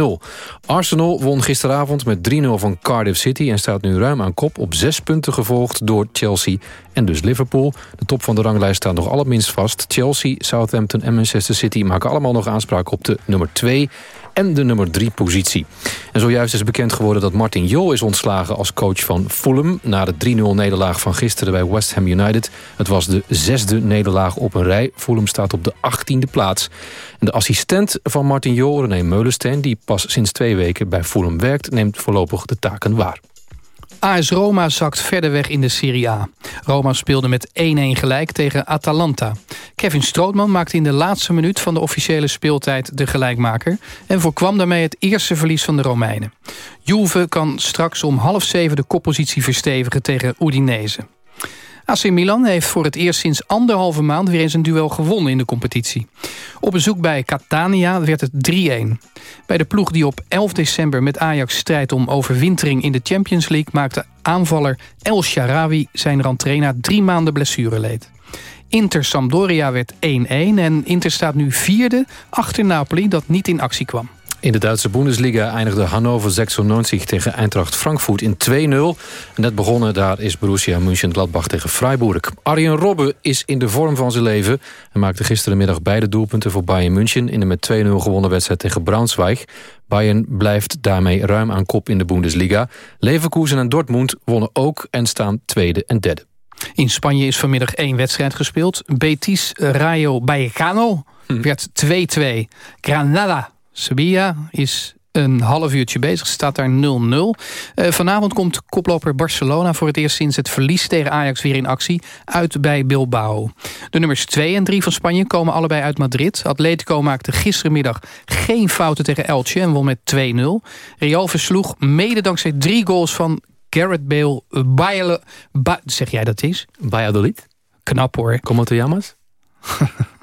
Arsenal won gisteravond met 3-0 van Cardiff City... en staat nu ruim aan kop op zes punten gevolgd door Chelsea en dus Liverpool. De top van de ranglijst staat nog allerminst vast. Chelsea, Southampton en Manchester City maken allemaal nog aanspraak op de nummer 2 en de nummer 3 positie. En zojuist is bekend geworden dat Martin Jol is ontslagen als coach van Fulham... na de 3-0 nederlaag van gisteren bij West Ham United. Het was de zesde nederlaag op een rij. Fulham staat op de 18e plaats. En de assistent van Martin Jol, René Meulensteen... die pas sinds twee weken bij Fulham werkt... neemt voorlopig de taken waar. AS Roma zakt verder weg in de Serie A. Roma speelde met 1-1 gelijk tegen Atalanta. Kevin Strootman maakte in de laatste minuut van de officiële speeltijd de gelijkmaker... en voorkwam daarmee het eerste verlies van de Romeinen. Juve kan straks om half zeven de koppositie verstevigen tegen Udinese. AC Milan heeft voor het eerst sinds anderhalve maand weer eens een duel gewonnen in de competitie. Op bezoek bij Catania werd het 3-1. Bij de ploeg die op 11 december met Ajax strijdt om overwintering in de Champions League... maakte aanvaller El Sharawi zijn randtrainer drie maanden blessure leed. Inter Sampdoria werd 1-1 en Inter staat nu vierde achter Napoli dat niet in actie kwam. In de Duitse Bundesliga eindigde Hannover 96 tegen Eintracht Frankfurt in 2-0. Net begonnen, daar is Borussia Mönchengladbach tegen Freiburg. Arjen Robben is in de vorm van zijn leven... en maakte gisterenmiddag beide doelpunten voor Bayern München... in de met 2-0 gewonnen wedstrijd tegen Braunschweig. Bayern blijft daarmee ruim aan kop in de Bundesliga. Leverkusen en Dortmund wonnen ook en staan tweede en derde. In Spanje is vanmiddag één wedstrijd gespeeld. Betis Rayo Vallecano werd 2-2. Granada Sevilla is een half uurtje bezig, staat daar 0-0. Uh, vanavond komt koploper Barcelona voor het eerst sinds het verlies tegen Ajax weer in actie uit bij Bilbao. De nummers 2 en 3 van Spanje komen allebei uit Madrid. Atletico maakte gisterenmiddag geen fouten tegen Elche en won met 2-0. Real versloeg mede dankzij drie goals van Garrett Bale. Bayale, ba zeg jij dat is? Valladolid. Knap hoor. Como te llamas?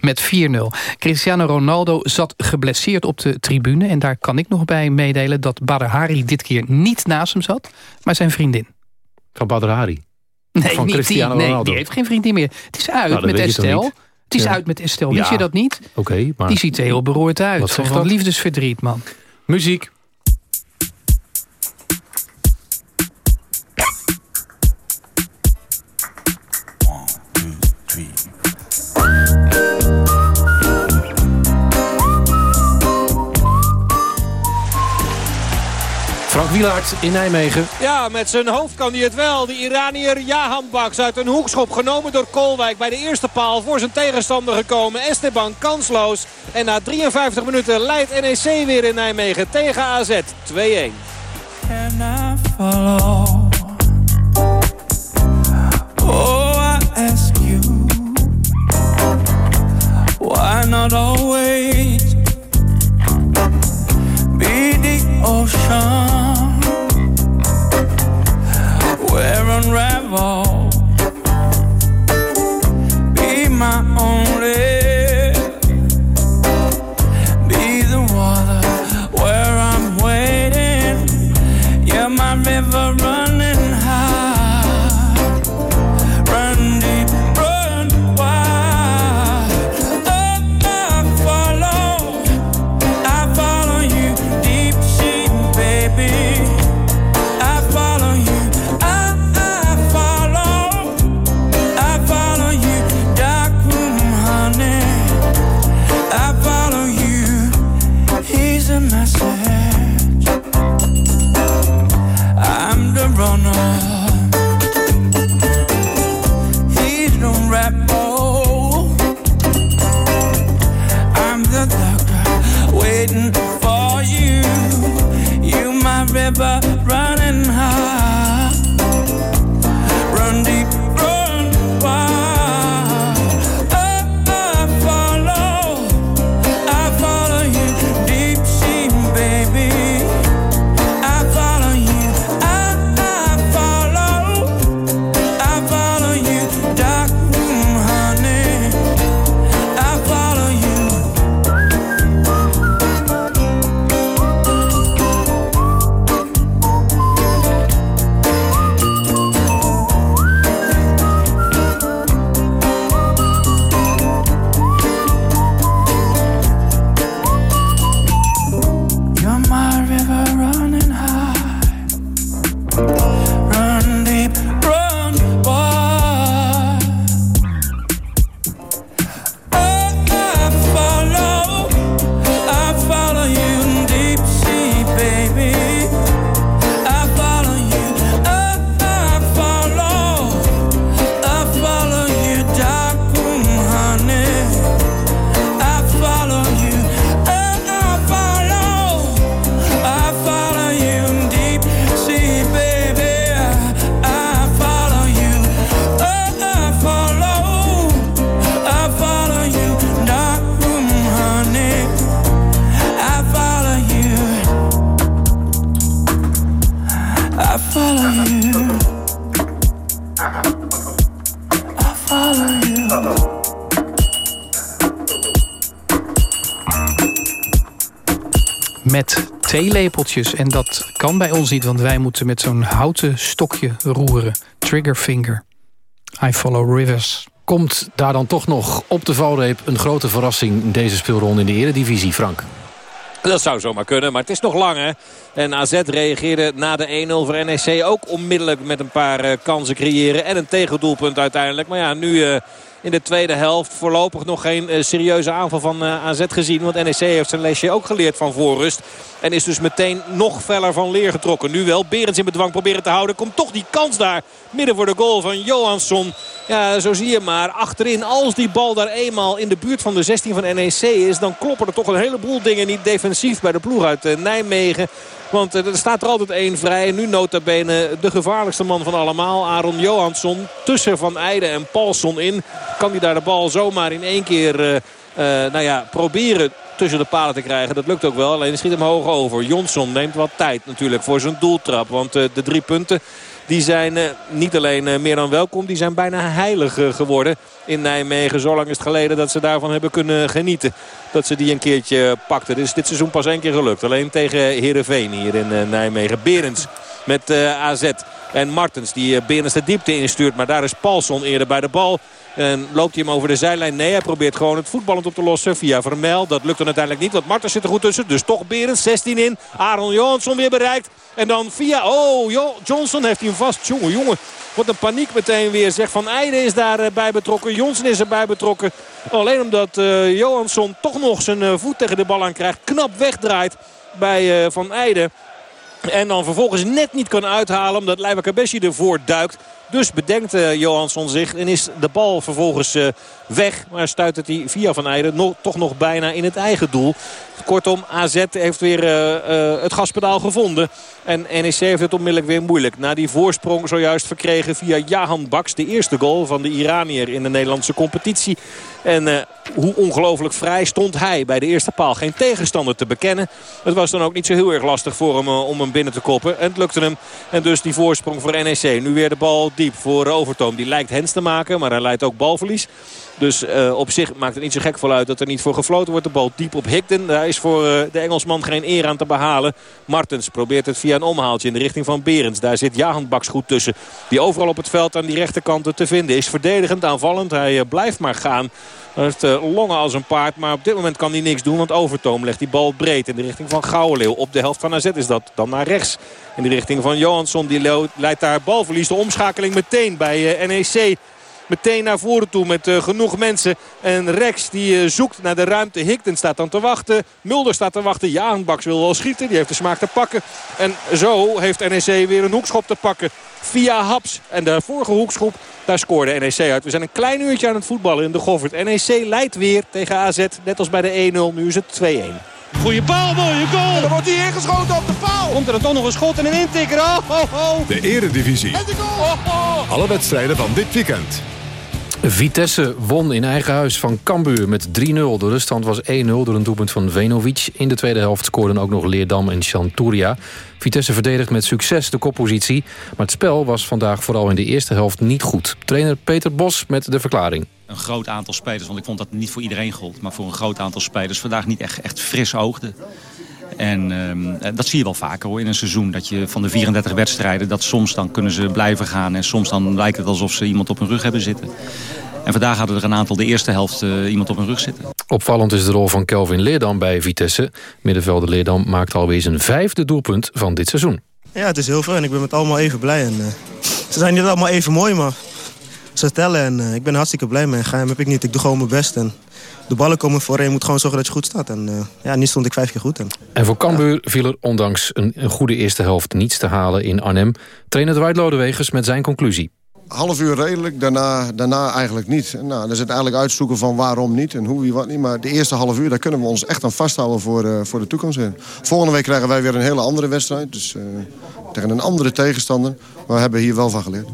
met 4-0. Cristiano Ronaldo zat geblesseerd op de tribune. En daar kan ik nog bij meedelen dat Badr Hari dit keer niet naast hem zat. Maar zijn vriendin. Van Badr Hari? Nee, van Cristiano die, nee, Ronaldo? die heeft geen vriendin meer. Het is uit Nou, met Estelle. Het is Ja. uit met Estelle. Wist Ja. je dat niet? Oké, maar... Die ziet er heel beroerd uit. Wat Van dat? liefdesverdriet, man. Muziek. Wielaert in Nijmegen. Ja, met zijn hoofd kan hij het wel. Die Iranier Jahan Baks uit een hoekschop genomen door Kolwijk. Bij de eerste paal voor zijn tegenstander gekomen. Esteban kansloos. En na 53 minuten leidt NEC weer in Nijmegen tegen AZ 2-1. Theelepeltjes. En dat kan bij ons niet, want wij moeten met zo'n houten stokje roeren. Triggerfinger. I follow rivers. Komt daar dan toch nog op de valreep een grote verrassing... in deze speelronde in de eredivisie, Frank? Dat zou zomaar kunnen, maar het is nog lang hè. En AZ reageerde na de 1-0 voor NEC ook onmiddellijk met een paar uh, kansen creëren. En een tegendoelpunt uiteindelijk. Maar ja, nu uh, in de tweede helft voorlopig nog geen uh, serieuze aanval van AZ gezien. Want NEC heeft zijn lesje ook geleerd van voorrust. En is dus meteen nog feller van leer getrokken. Nu wel, Berends in bedwang proberen te houden. Komt toch die kans daar midden voor de goal van Johansson. Ja, zo zie je maar. Achterin, als die bal daar eenmaal in de buurt van de 16 van NEC is... dan kloppen er toch een heleboel dingen niet defensief bij de ploeg uit Nijmegen. Want er staat er altijd één vrij. Nu nota bene de gevaarlijkste man van allemaal. Aaron Johansson tussen Van Eijden en Paulson in. Kan hij daar de bal zomaar in één keer uh, uh, nou ja, proberen tussen de palen te krijgen. Dat lukt ook wel. Alleen schiet hem hoog over. Jonsson neemt wat tijd natuurlijk voor zijn doeltrap. Want de drie punten die zijn uh, niet alleen uh, meer dan welkom. Die zijn bijna heilig uh, geworden in Nijmegen. Zolang is het geleden dat ze daarvan hebben kunnen genieten. Dat ze die een keertje pakten. Is dit seizoen pas één keer gelukt. Alleen tegen Heerenveen hier in Nijmegen. Berends met AZ. En Martens die Berends de diepte instuurt. Maar daar is Paulson eerder bij de bal. En loopt hij hem over de zijlijn? Nee, hij probeert gewoon het voetballend op te lossen via Vermel. Dat lukt dan uiteindelijk niet, want Martens zit er goed tussen. Dus toch Berends, 16 in. Aaron Johansson weer bereikt. En dan via... Oh, jo Johnson heeft hij hem vast. Jongen, jongen. Wat een paniek meteen weer. Zeg Van Eijden is daarbij betrokken. Johnson is erbij betrokken. Alleen omdat uh, Johansson toch nog zijn uh, voet tegen de bal aan krijgt. Knap wegdraait bij Van Eijden. En dan vervolgens net niet kan uithalen omdat Leiva Kabeshi ervoor duikt. Dus bedenkt uh, Johansson zich en is de bal vervolgens uh, weg. Maar stuit het hij via Van Eijden toch nog bijna in het eigen doel. Kortom, AZ heeft weer uh, het gaspedaal gevonden. En NEC heeft het onmiddellijk weer moeilijk. Na die voorsprong zojuist verkregen via Jahan Baks. De eerste goal van de Iranier in de Nederlandse competitie. En hoe ongelooflijk vrij stond hij bij de eerste paal. Geen tegenstander te bekennen. Het was dan ook niet zo heel erg lastig voor hem om hem binnen te koppen. En het lukte hem. En dus die voorsprong voor NEC. Nu weer de bal diep voor Overtoom. Die lijkt Hens te maken, maar hij leidt ook balverlies. Dus uh, op zich maakt het niet zo gek uit dat er niet voor gefloten wordt. De bal diep op Higden. Daar is voor uh, de Engelsman geen eer aan te behalen. Martens probeert het via een omhaaltje in de richting van Berends. Daar zit Jahan Baks goed tussen. Die overal op het veld aan die rechterkant te vinden is. Verdedigend, aanvallend. Hij uh, blijft maar gaan. Hij heeft longen als een paard. Maar op dit moment kan hij niks doen. Want Overtoom legt die bal breed in de richting van Gouwenleeuw. Op de helft van AZ is dat. Dan naar rechts. In de richting van Johansson. Die leidt daar balverlies. De omschakeling meteen bij NEC meteen naar voren toe met uh, genoeg mensen. En Rex die uh, zoekt naar de ruimte. Higden staat dan te wachten. Mulder staat te wachten. Jaan Baks wil wel schieten. Die heeft de smaak te pakken. En zo heeft NEC weer een hoekschop te pakken. Via Haps. En de vorige hoekschop, daar scoorde NEC uit. We zijn een klein uurtje aan het voetballen in de Goffert. NEC leidt weer tegen AZ. Net als bij de 1-0. Nu is het 2-1. Goeie paal, mooie goal. En dan wordt hij ingeschoten op de paal. Komt er dan toch nog een schot en een intikker. Oh, oh, oh. De eredivisie. En de goal. Oh, oh. Alle wedstrijden van dit weekend. Vitesse won in eigen huis van Cambuur met 3-0. De ruststand was 1-0 door een doelpunt van Venovic. In de tweede helft scoorden ook nog Leerdam en Chanturia. Vitesse verdedigt met succes de koppositie. Maar het spel was vandaag vooral in de eerste helft niet goed. Trainer Peter Bos met de verklaring. Een groot aantal spelers, want ik vond dat niet voor iedereen gold... maar voor een groot aantal spelers vandaag niet echt, echt fris oogde. En um, dat zie je wel vaker hoor, in een seizoen. Dat je van de 34 wedstrijden, dat soms dan kunnen ze blijven gaan. En soms dan lijkt het alsof ze iemand op hun rug hebben zitten. En vandaag hadden er een aantal de eerste helft uh, iemand op hun rug zitten. Opvallend is de rol van Kelvin Leerdam bij Vitesse. Middenvelder Leerdam maakt alweer zijn vijfde doelpunt van dit seizoen. Ja, het is heel veel en ik ben met allemaal even blij. En, uh, ze zijn niet allemaal even mooi, maar ze tellen. En uh, ik ben hartstikke blij mee. Geheim heb ik niet. Ik doe gewoon mijn best. En de ballen komen voor en je moet gewoon zorgen dat je goed staat. En uh, ja, nu stond ik vijf keer goed. En, en voor Cambuur ja. viel er ondanks een, een, goede eerste helft niets te halen in Arnhem. Trainer Dwight Lodewegers met zijn conclusie. Half uur redelijk, daarna, daarna eigenlijk niet. Nou, er zit eigenlijk uitzoeken van waarom niet en hoe, wie, wat niet. Maar de eerste half uur, daar kunnen we ons echt aan vasthouden voor, uh, voor de toekomst. Volgende week krijgen wij weer een hele andere wedstrijd. Dus uh, tegen een andere tegenstander. Maar we hebben hier wel van geleerd.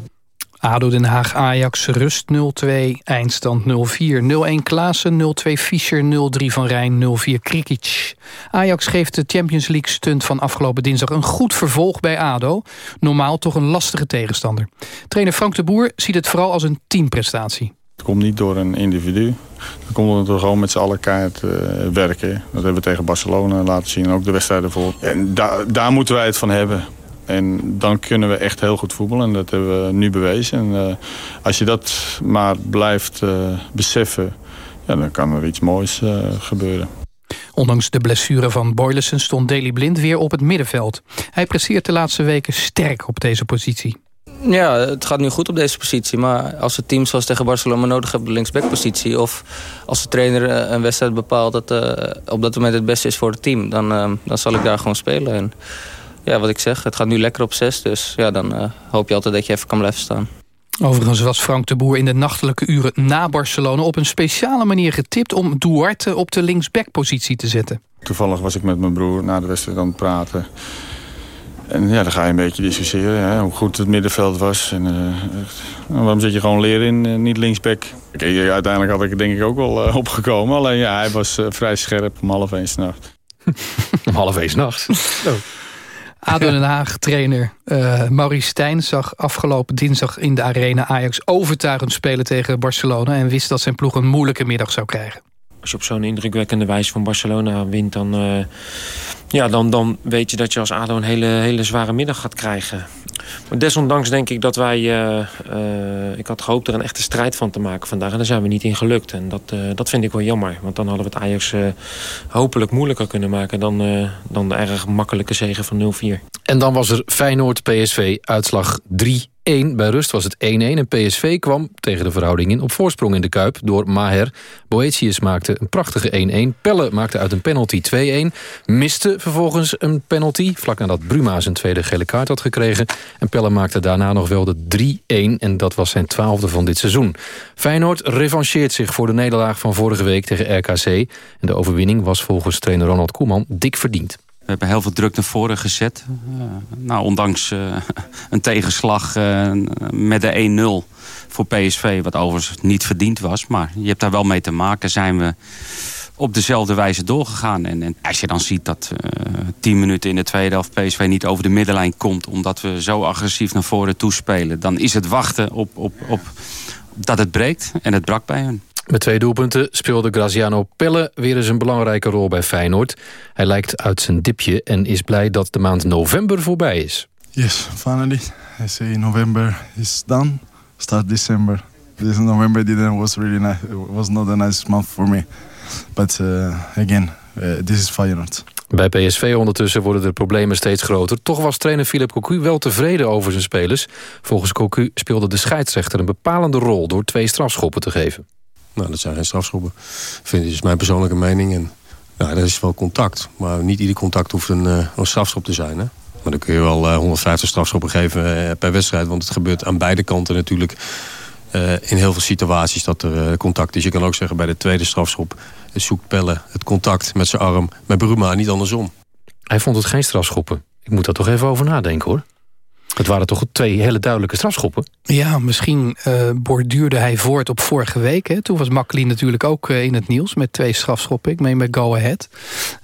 ADO Den Haag Ajax rust 0-2, eindstand 0-4. 0-1 Klaassen, 0-2 Fischer, 0-3 Van Rijn, 0-4 Krikic. Ajax geeft de Champions League stunt van afgelopen dinsdag een goed vervolg bij ADO. Normaal toch een lastige tegenstander. Trainer Frank de Boer ziet het vooral als een teamprestatie. Het komt niet door een individu. Dan konden we gewoon met z'n allen keihard uh, werken. Dat hebben we tegen Barcelona laten zien. Ook de wedstrijden voor. En da daar moeten wij het van hebben. En dan kunnen we echt heel goed voetballen. En dat hebben we nu bewezen. En uh, als je dat maar blijft uh, beseffen... Ja, dan kan er iets moois gebeuren. Ondanks de blessure van Boylissen stond Daley Blind weer op het middenveld. Hij presteert de laatste weken sterk op deze positie. Ja, het gaat nu goed op deze positie. Maar als het team zoals tegen Barcelona nodig hebben de linksbackpositie... of als de trainer een wedstrijd bepaalt dat uh, op dat moment het beste is voor het team... dan, uh, dan zal ik daar gewoon spelen. En ja, wat ik zeg, het gaat nu lekker op zes. Dus ja, dan uh, hoop je altijd dat je even kan blijven staan. Overigens was Frank de Boer in de nachtelijke uren na Barcelona... op een speciale manier getipt om Duarte op de linksbackpositie te zetten. Toevallig was ik met mijn broer na de wedstrijd aan het praten... En ja, dan ga je een beetje discussiëren, hè, hoe goed het middenveld was. En, uh, waarom zit je gewoon leren in, uh, niet linksback? Okay, uiteindelijk had ik er denk ik ook wel uh, opgekomen. Alleen ja, hij was vrij scherp om half één s'nacht. om half één s'nachts? Oh. ADO Den Haag trainer uh, Maurice Stijn zag afgelopen dinsdag in de arena Ajax overtuigend spelen tegen Barcelona... en wist dat zijn ploeg een moeilijke middag zou krijgen. Als je op zo'n indrukwekkende wijze van Barcelona wint... dan, uh, ja, dan, dan weet je dat je als ADO een hele, hele zware middag gaat krijgen. Maar desondanks denk ik dat wij... Uh, uh, ik had gehoopt er een echte strijd van te maken vandaag. En daar zijn we niet in gelukt. En dat, dat vind ik wel jammer. Want dan hadden we het Ajax hopelijk moeilijker kunnen maken... dan, dan de erg makkelijke zegen van 0-4. En dan was er Feyenoord-PSV uitslag 3 1. Bij rust was het 1-1 en PSV kwam tegen de verhouding in op voorsprong in de Kuip door Maher. Boetius maakte een prachtige 1-1. Pelle maakte uit een penalty 2-1. Miste vervolgens een penalty, vlak nadat Bruma zijn tweede gele kaart had gekregen. En Pelle maakte daarna nog wel de 3-1 en dat was zijn twaalfde van dit seizoen. Feyenoord revancheert zich voor de nederlaag van vorige week tegen RKC. En de overwinning was volgens trainer Ronald Koeman dik verdiend. We hebben heel veel druk naar voren gezet. Uh, nou, ondanks uh, een tegenslag uh, met de 1-0 voor PSV... wat overigens niet verdiend was. Maar je hebt daar wel mee te maken. Zijn we op dezelfde wijze doorgegaan. En, en als je dan ziet dat tien minuten in de tweede helft PSV niet over de middenlijn komt... omdat we zo agressief naar voren toespelen... dan is het wachten op, op, op dat het breekt. En het brak bij hen. Met twee doelpunten speelde Graziano Pelle weer eens een belangrijke rol bij Feyenoord. Hij lijkt uit zijn dipje en is blij dat de maand november voorbij is. Yes, finally. I say November is done. Start December. This November didn't was really nice. It was not a nice month for me. But uh, again, uh, this is Feyenoord. Bij PSV ondertussen worden de problemen steeds groter. Toch was trainer Philip Cocu wel tevreden over zijn spelers. Volgens Cocu speelde de scheidsrechter een bepalende rol... door twee strafschoppen te geven. Nou, dat zijn geen strafschoppen. Vind, is mijn persoonlijke mening. En, nou, er is wel contact. Maar niet ieder contact hoeft een, uh, een strafschop te zijn. Hè? Maar dan kun je wel uh, 150 strafschoppen geven uh, per wedstrijd. Want het gebeurt aan beide kanten natuurlijk... In heel veel situaties dat er contact is. Je kan ook zeggen bij de tweede strafschop... zoekt Pelle het contact met zijn arm met Bruma, niet andersom. Hij vond het geen strafschoppen. Ik moet daar toch even over nadenken, hoor. Het waren toch twee hele duidelijke strafschoppen? Ja, misschien uh, borduurde hij voort op vorige week. Hè. Toen was Makkeli natuurlijk ook uh, in het nieuws met twee strafschoppen. Ik meen met Go Ahead.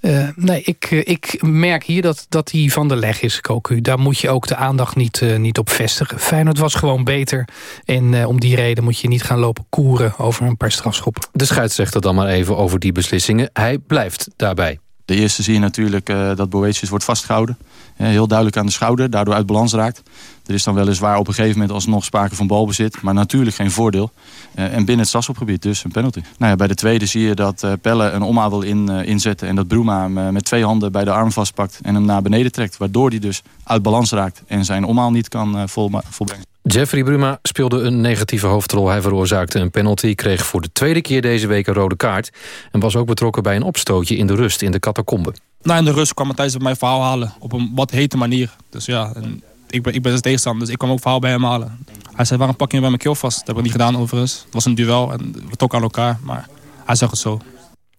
Uh, nee, ik, ik merk hier dat, dat hij van de leg is, Koku. Daar moet je ook de aandacht niet, niet op vestigen. Feyenoord was gewoon beter. En om die reden moet je niet gaan lopen koeren over een paar strafschoppen. De scheidsrechter dan maar even over die beslissingen. Hij blijft daarbij. De eerste zie je natuurlijk uh, dat Boetius wordt vastgehouden. Heel duidelijk aan de schouder, daardoor uit balans raakt. Er is dan weliswaar op een gegeven moment alsnog sprake van balbezit. Maar natuurlijk geen voordeel. Uh, en binnen het strafschopgebied dus een penalty. Nou ja, bij de tweede zie je dat Pelle een omhaal wil in, inzetten. En dat Bruma hem met twee handen bij de arm vastpakt en hem naar beneden trekt. Waardoor hij dus uit balans raakt en zijn omhaal niet kan vol, volbrengen. Jeffrey Bruma speelde een negatieve hoofdrol. Hij veroorzaakte een penalty, kreeg voor de tweede keer deze week een rode kaart... en was ook betrokken bij een opstootje in de rust in de catacombe. Nou, in de rust kwam Matthijs bij mij verhaal halen. Op een wat hete manier. Dus ja, en ik ben, ik ben zijn tegenstander, dus ik kwam ook verhaal bij hem halen. Hij zei, waarom pak je bij mijn keel vast? Dat heb ik niet gedaan overigens. Het was een duel en we trokken aan elkaar, maar hij zag het zo.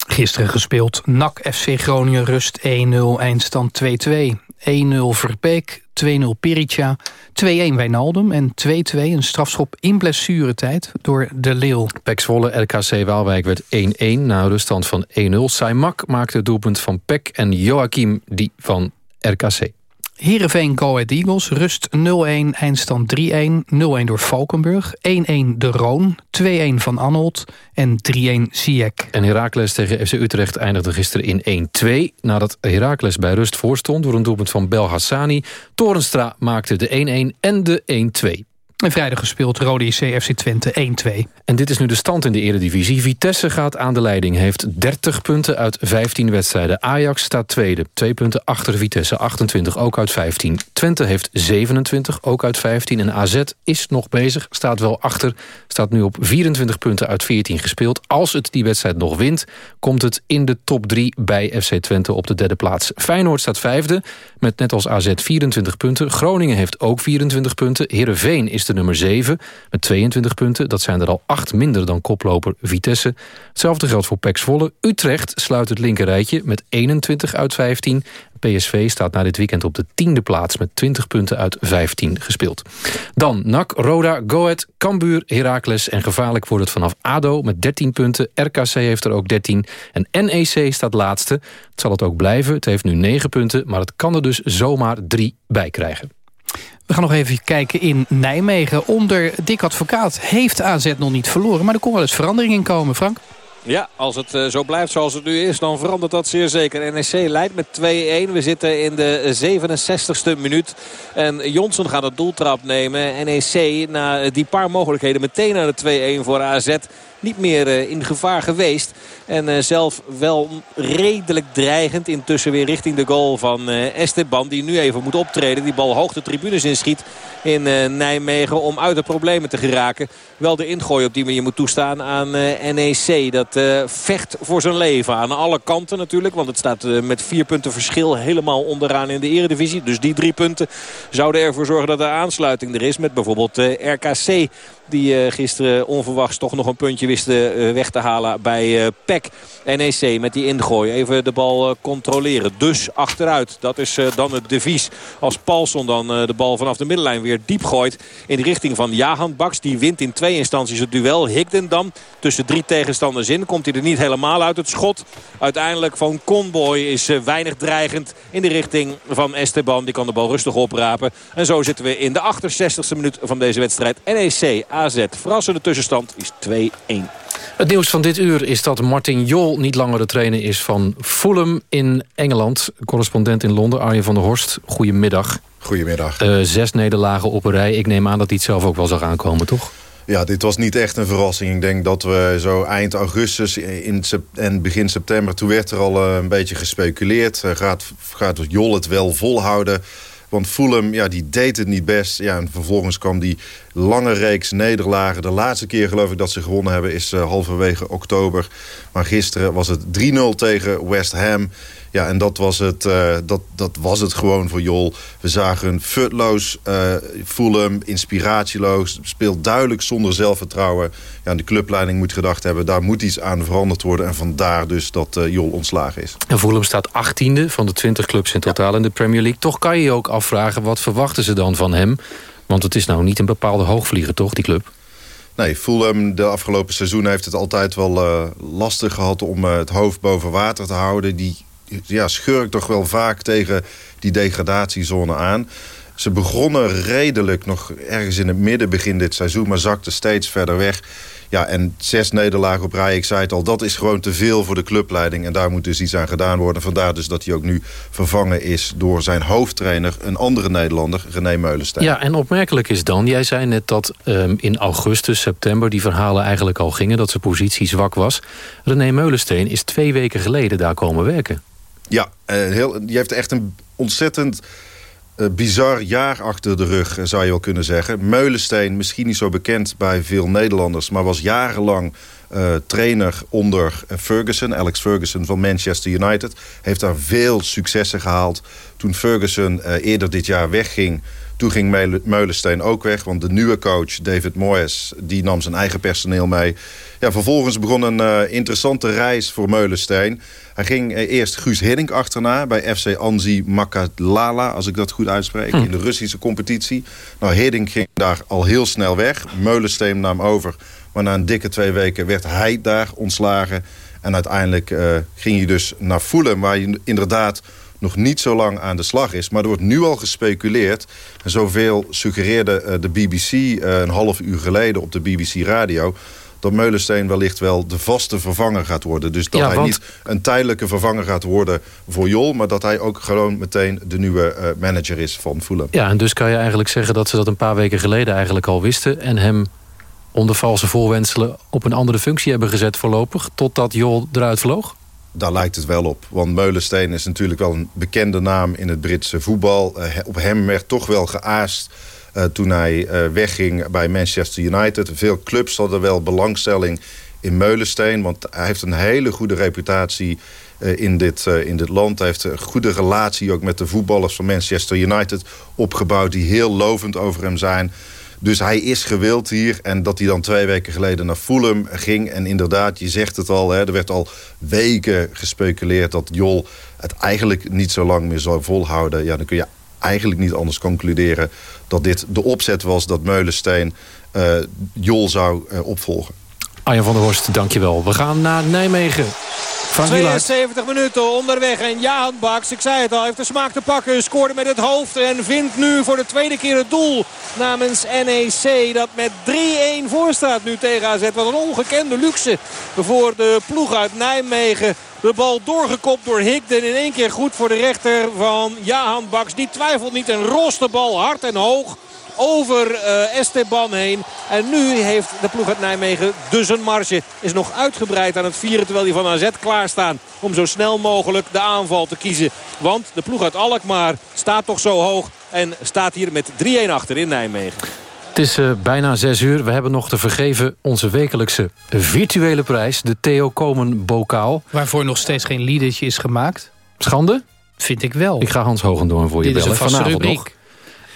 Gisteren gespeeld. NAC FC Groningen rust 1-0, eindstand 2-2. 1-0 Verbeek, 2-0 Perica, 2-1 Wijnaldum en 2-2 een strafschop in blessuretijd door De Leeuw. Pek Zwolle, RKC Waalwijk werd 1-1 na een ruststand van 1-0. Saimak maakte het doelpunt van Pek en Joachim die van RKC. Heerenveen Go Eagles, rust 0-1, eindstand 3-1. 0-1 door Valkenburg, 1-1 de Roon, 2-1 van Anholt en 3-1 Siek. En Heracles tegen FC Utrecht eindigde gisteren in 1-2... nadat Heracles bij rust voorstond door een doelpunt van Bel Hassani. Torenstra maakte de 1-1 en de 1-2. En vrijdag gespeeld Rode IC FC Twente 1-2. En dit is nu de stand in de eredivisie. Vitesse gaat aan de leiding, heeft 30 punten uit 15 wedstrijden. Ajax staat tweede, twee punten achter Vitesse, 28 ook uit 15. Twente heeft 27, ook uit 15. En AZ is nog bezig, staat wel achter. Staat nu op 24 punten uit 14 gespeeld. Als het die wedstrijd nog wint, komt het in de top 3 bij FC Twente op de derde plaats. Feyenoord staat vijfde, met net als AZ 24 punten. Groningen heeft ook 24 punten. Heerenveen is de nummer 7 met 22 punten. Dat zijn er al 8 minder dan koploper Vitesse. Hetzelfde geldt voor PEC Zwolle. Utrecht sluit het linkerrijtje met 21 uit 15. PSV staat na dit weekend op de tiende plaats... met 20 punten uit 15 gespeeld. Dan NAC, Roda, Goet, Cambuur, Heracles... en gevaarlijk wordt het vanaf ADO met 13 punten. RKC heeft er ook 13. En NEC staat laatste. Het zal het ook blijven. Het heeft nu 9 punten, maar het kan er dus zomaar 3 bij krijgen. We gaan nog even kijken in Nijmegen. Onder Dick Advocaat heeft AZ nog niet verloren. Maar er kon wel eens verandering in komen, Frank. Ja, als het uh, zo blijft zoals het nu is, dan verandert dat zeer zeker. NEC leidt met 2-1. We zitten in de 67ste minuut. En Jonsen gaat het doeltrap nemen. NEC na die paar mogelijkheden meteen naar de 2-1 voor AZ niet meer uh, in gevaar geweest. En uh, zelf wel redelijk dreigend intussen weer richting de goal van uh, Esteban. Die nu even moet optreden. Die bal hoog de tribunes inschiet in Nijmegen om uit de problemen te geraken. Wel de ingooi op die manier moet toestaan aan NEC. Dat vecht voor zijn leven aan alle kanten natuurlijk. Want het staat met vier punten verschil helemaal onderaan in de eredivisie. Dus die drie punten zouden ervoor zorgen dat er aansluiting er is. Met bijvoorbeeld RKC die gisteren onverwachts toch nog een puntje wisten weg te halen bij PEC. NEC met die ingooi. Even de bal controleren. Dus achteruit. Dat is dan het devies. Als Paulson dan de bal vanaf de middenlijn weer diep gooit. In de richting van Jahan Baks. Die wint in twee instanties het duel. Higden dan tussen drie tegenstanders in. Komt hij er niet helemaal uit het schot. Uiteindelijk van Conboy is weinig dreigend in de richting van Esteban. Die kan de bal rustig oprapen. En zo zitten we in de 68e minuut van deze wedstrijd. NEC AZ. Verrassende tussenstand is 2-1. Het nieuws van dit uur is dat Martin Jol niet langer de trainer is van Fulham in Engeland. Correspondent in Londen, Arjen van der Horst. Goedemiddag. Goedemiddag. Uh, zes nederlagen op een rij. Ik neem aan dat hij het zelf ook wel zag aankomen, toch? Ja, dit was niet echt een verrassing. Ik denk dat we zo eind augustus in en begin september... toen werd er al een beetje gespeculeerd. Gaat, gaat Jol het wel volhouden? Want Fulham, ja, die deed het niet best. Ja, en vervolgens kwam die lange reeks nederlagen. De laatste keer geloof ik dat ze gewonnen hebben is uh, halverwege oktober. Maar gisteren was het 3-0 tegen West Ham. Ja, en dat was, het, uh, dat, dat was het gewoon voor Jol. We zagen een futloos uh, Fulham, inspiratieloos. Speelt duidelijk zonder zelfvertrouwen. Ja, de clubleiding moet gedacht hebben... daar moet iets aan veranderd worden. En vandaar dus dat uh, Jol ontslagen is. En Fulham staat 18e van de 20 clubs in totaal in de Premier League. Toch kan je je ook afvragen, wat verwachten ze dan van hem? Want het is nou niet een bepaalde hoogvlieger, toch, die club? Nee, Fulham de afgelopen seizoen heeft het altijd wel uh, lastig gehad... om uh, het hoofd boven water te houden. Die ja, schurkt toch wel vaak tegen die degradatiezone aan. Ze begonnen redelijk nog ergens in het midden begin dit seizoen... maar zakten steeds verder weg. Ja, en zes nederlagen op rij, ik zei het al, dat is gewoon te veel voor de clubleiding. En daar moet dus iets aan gedaan worden. Vandaar dus dat hij ook nu vervangen is door zijn hoofdtrainer, een andere Nederlander, René Meulensteen. Ja, en opmerkelijk is dan, jij zei net dat um, in augustus, september die verhalen eigenlijk al gingen, dat zijn positie zwak was. René Meulensteen is twee weken geleden daar komen werken. Ja, uh, heel, die heeft echt een ontzettend uh, bizar jaar achter de rug, zou je wel kunnen zeggen. Meulensteen, misschien niet zo bekend bij veel Nederlanders... maar was jarenlang trainer onder Ferguson. Alex Ferguson van Manchester United. Heeft daar veel successen gehaald. Toen Ferguson eerder dit jaar wegging... Toen ging Meulensteen ook weg, want de nieuwe coach David Moyes... die nam zijn eigen personeel mee. Ja, vervolgens begon een uh, interessante reis voor Meulensteen. Hij ging uh, eerst Guus Hiddink achterna bij FC Anzi Makatlala... als ik dat goed uitspreek, hm. in de Russische competitie. Nou, Hiddink ging daar al heel snel weg. Meulensteen nam over, maar na een dikke twee weken werd hij daar ontslagen... En uiteindelijk uh, ging hij dus naar Fulham, waar hij inderdaad nog niet zo lang aan de slag is. Maar er wordt nu al gespeculeerd. En zoveel suggereerde uh, de BBC uh, een half uur geleden op de BBC Radio dat Meulensteen wellicht wel de vaste vervanger gaat worden. Dus dat Ja, hij want- niet een tijdelijke vervanger gaat worden voor Jol... maar dat hij ook gewoon meteen de nieuwe eh, manager is van Fulham. Ja, en dus kan je eigenlijk zeggen dat ze dat een paar weken geleden eigenlijk al wisten... en hem onder valse voorwenselen op een andere functie hebben gezet voorlopig... totdat Jol eruit vloog? Daar lijkt het wel op. Want Meulensteen is natuurlijk wel een bekende naam in het Britse voetbal. Eh, op hem werd toch wel geaast eh, toen hij eh, wegging bij Manchester United. Veel clubs hadden wel belangstelling in Meulensteen. Want hij heeft een hele goede reputatie in, dit, in dit land. Hij heeft een goede relatie ook met de voetballers van Manchester United opgebouwd... die heel lovend over hem zijn. Dus hij is gewild hier. En dat hij dan twee weken geleden naar Fulham ging. En inderdaad, je zegt het al, hè, er werd al weken gespeculeerd... dat Jol het eigenlijk niet zo lang meer zou volhouden. Ja, dan kun je eigenlijk niet anders concluderen... dat dit de opzet was dat Meulensteen eh, Jol zou eh, opvolgen. Arjan van der Horst, dankjewel. We gaan naar Nijmegen. Frank Wielaert. 72 minuten onderweg en Jaan Baks, ik zei het al, heeft de smaak te pakken. Scoorde met het hoofd en vindt nu voor de tweede keer het doel namens NEC. Dat met 3-1 voor staat nu tegen AZ. Wat een ongekende luxe voor de ploeg uit Nijmegen. De bal doorgekopt door Higden. In één keer goed voor de rechter van Jahan Baks. Die twijfelt niet en rost de bal hard en hoog over eh, Esteban heen. En nu heeft de ploeg uit Nijmegen dus een marge. Is nog uitgebreid aan het vieren terwijl die van AZ klaarstaan. Om zo snel mogelijk de aanval te kiezen. Want de ploeg uit Alkmaar staat toch zo hoog. En staat hier met 3-1 achter in Nijmegen. Het is eh, bijna zes uur. We hebben nog te vergeven onze wekelijkse virtuele prijs. De Theo Komen bokaal. Waarvoor nog steeds geen liedertje is gemaakt. Schande? Vind ik wel. Ik ga Hans Hogendoorn voor je Dit is bellen. een vaste Vanavond rubriek. nog.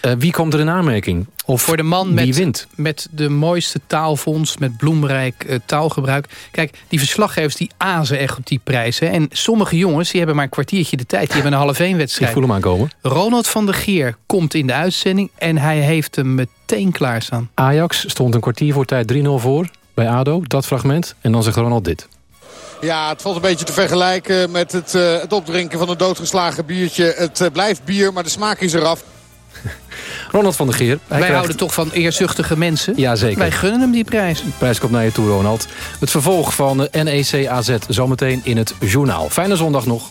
Eh, wie komt er in aanmerking? Of Voor de man wie met, wint? met de mooiste taalfonds, met bloemrijk eh, taalgebruik. Kijk, die verslaggevers die azen echt op die prijs. Hè. En sommige jongens die hebben maar een kwartiertje de tijd. Die hebben een half één Ik wedstrijd. voel hem aankomen. Ronald van der Geer komt in de uitzending en hij heeft hem meteen klaarstaan. Ajax stond een kwartier voor tijd 3-0 voor bij ADO. Dat fragment. En dan zegt Ronald dit. Ja, het valt een beetje te vergelijken met het, eh, het opdrinken van een doodgeslagen biertje. Het blijft bier, maar de smaak is eraf. Ronald van der Geer. Hij Wij krijgt- houden toch van eerzuchtige mensen. Ja, zeker. Wij gunnen hem die prijs. De prijs komt naar je toe, Ronald. Het vervolg van NEC AZ zometeen in het journaal. Fijne zondag nog.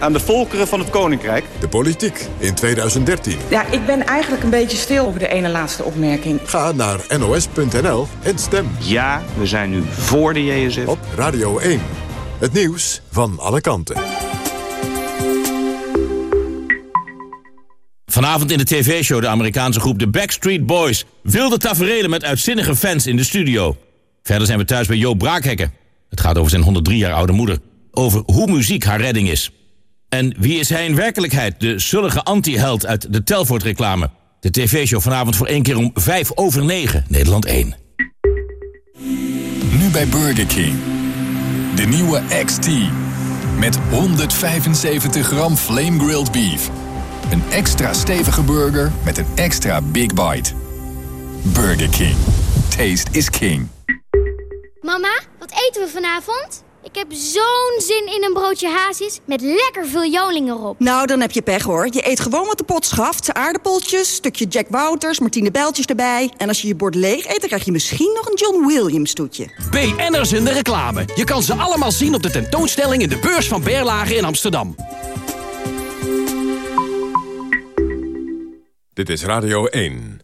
aan de volkeren van het Koninkrijk. De politiek in 2013. Ja, ik ben eigenlijk een beetje stil over de ene laatste opmerking. Ga naar nos.nl en stem. Ja, we zijn nu voor de JSF. Op Radio 1. Het nieuws van alle kanten. Vanavond in de tv-show de Amerikaanse groep The Backstreet Boys. Wilde taferelen met uitzinnige fans in de studio. Verder zijn we thuis bij Joop Braakhekken. Het gaat over zijn 103 jaar oude moeder. Over hoe muziek haar redding is. En wie is hij in werkelijkheid? De zullige anti-held uit de Telfort-reclame. De tv-show vanavond voor één keer om 5 over 9, Nederland 1. Nu bij Burger King. De nieuwe XT. Met 175 gram flame grilled beef. Een extra stevige burger met een extra big bite. Burger King. Taste is king. Mama, wat eten we vanavond? Ik heb zo'n zin in een broodje hazes met lekker veel joling erop. Nou, dan heb je pech hoor. Je eet gewoon wat de pot schaft. Aardappeltjes, stukje Jack Wouters, Martine Bijltjes erbij. En als je je bord leeg eet, dan krijg je misschien nog een John Williams toetje. BN'ers in de reclame. Je kan ze allemaal zien op de tentoonstelling in de beurs van Berlage in Amsterdam. Dit is Radio 1.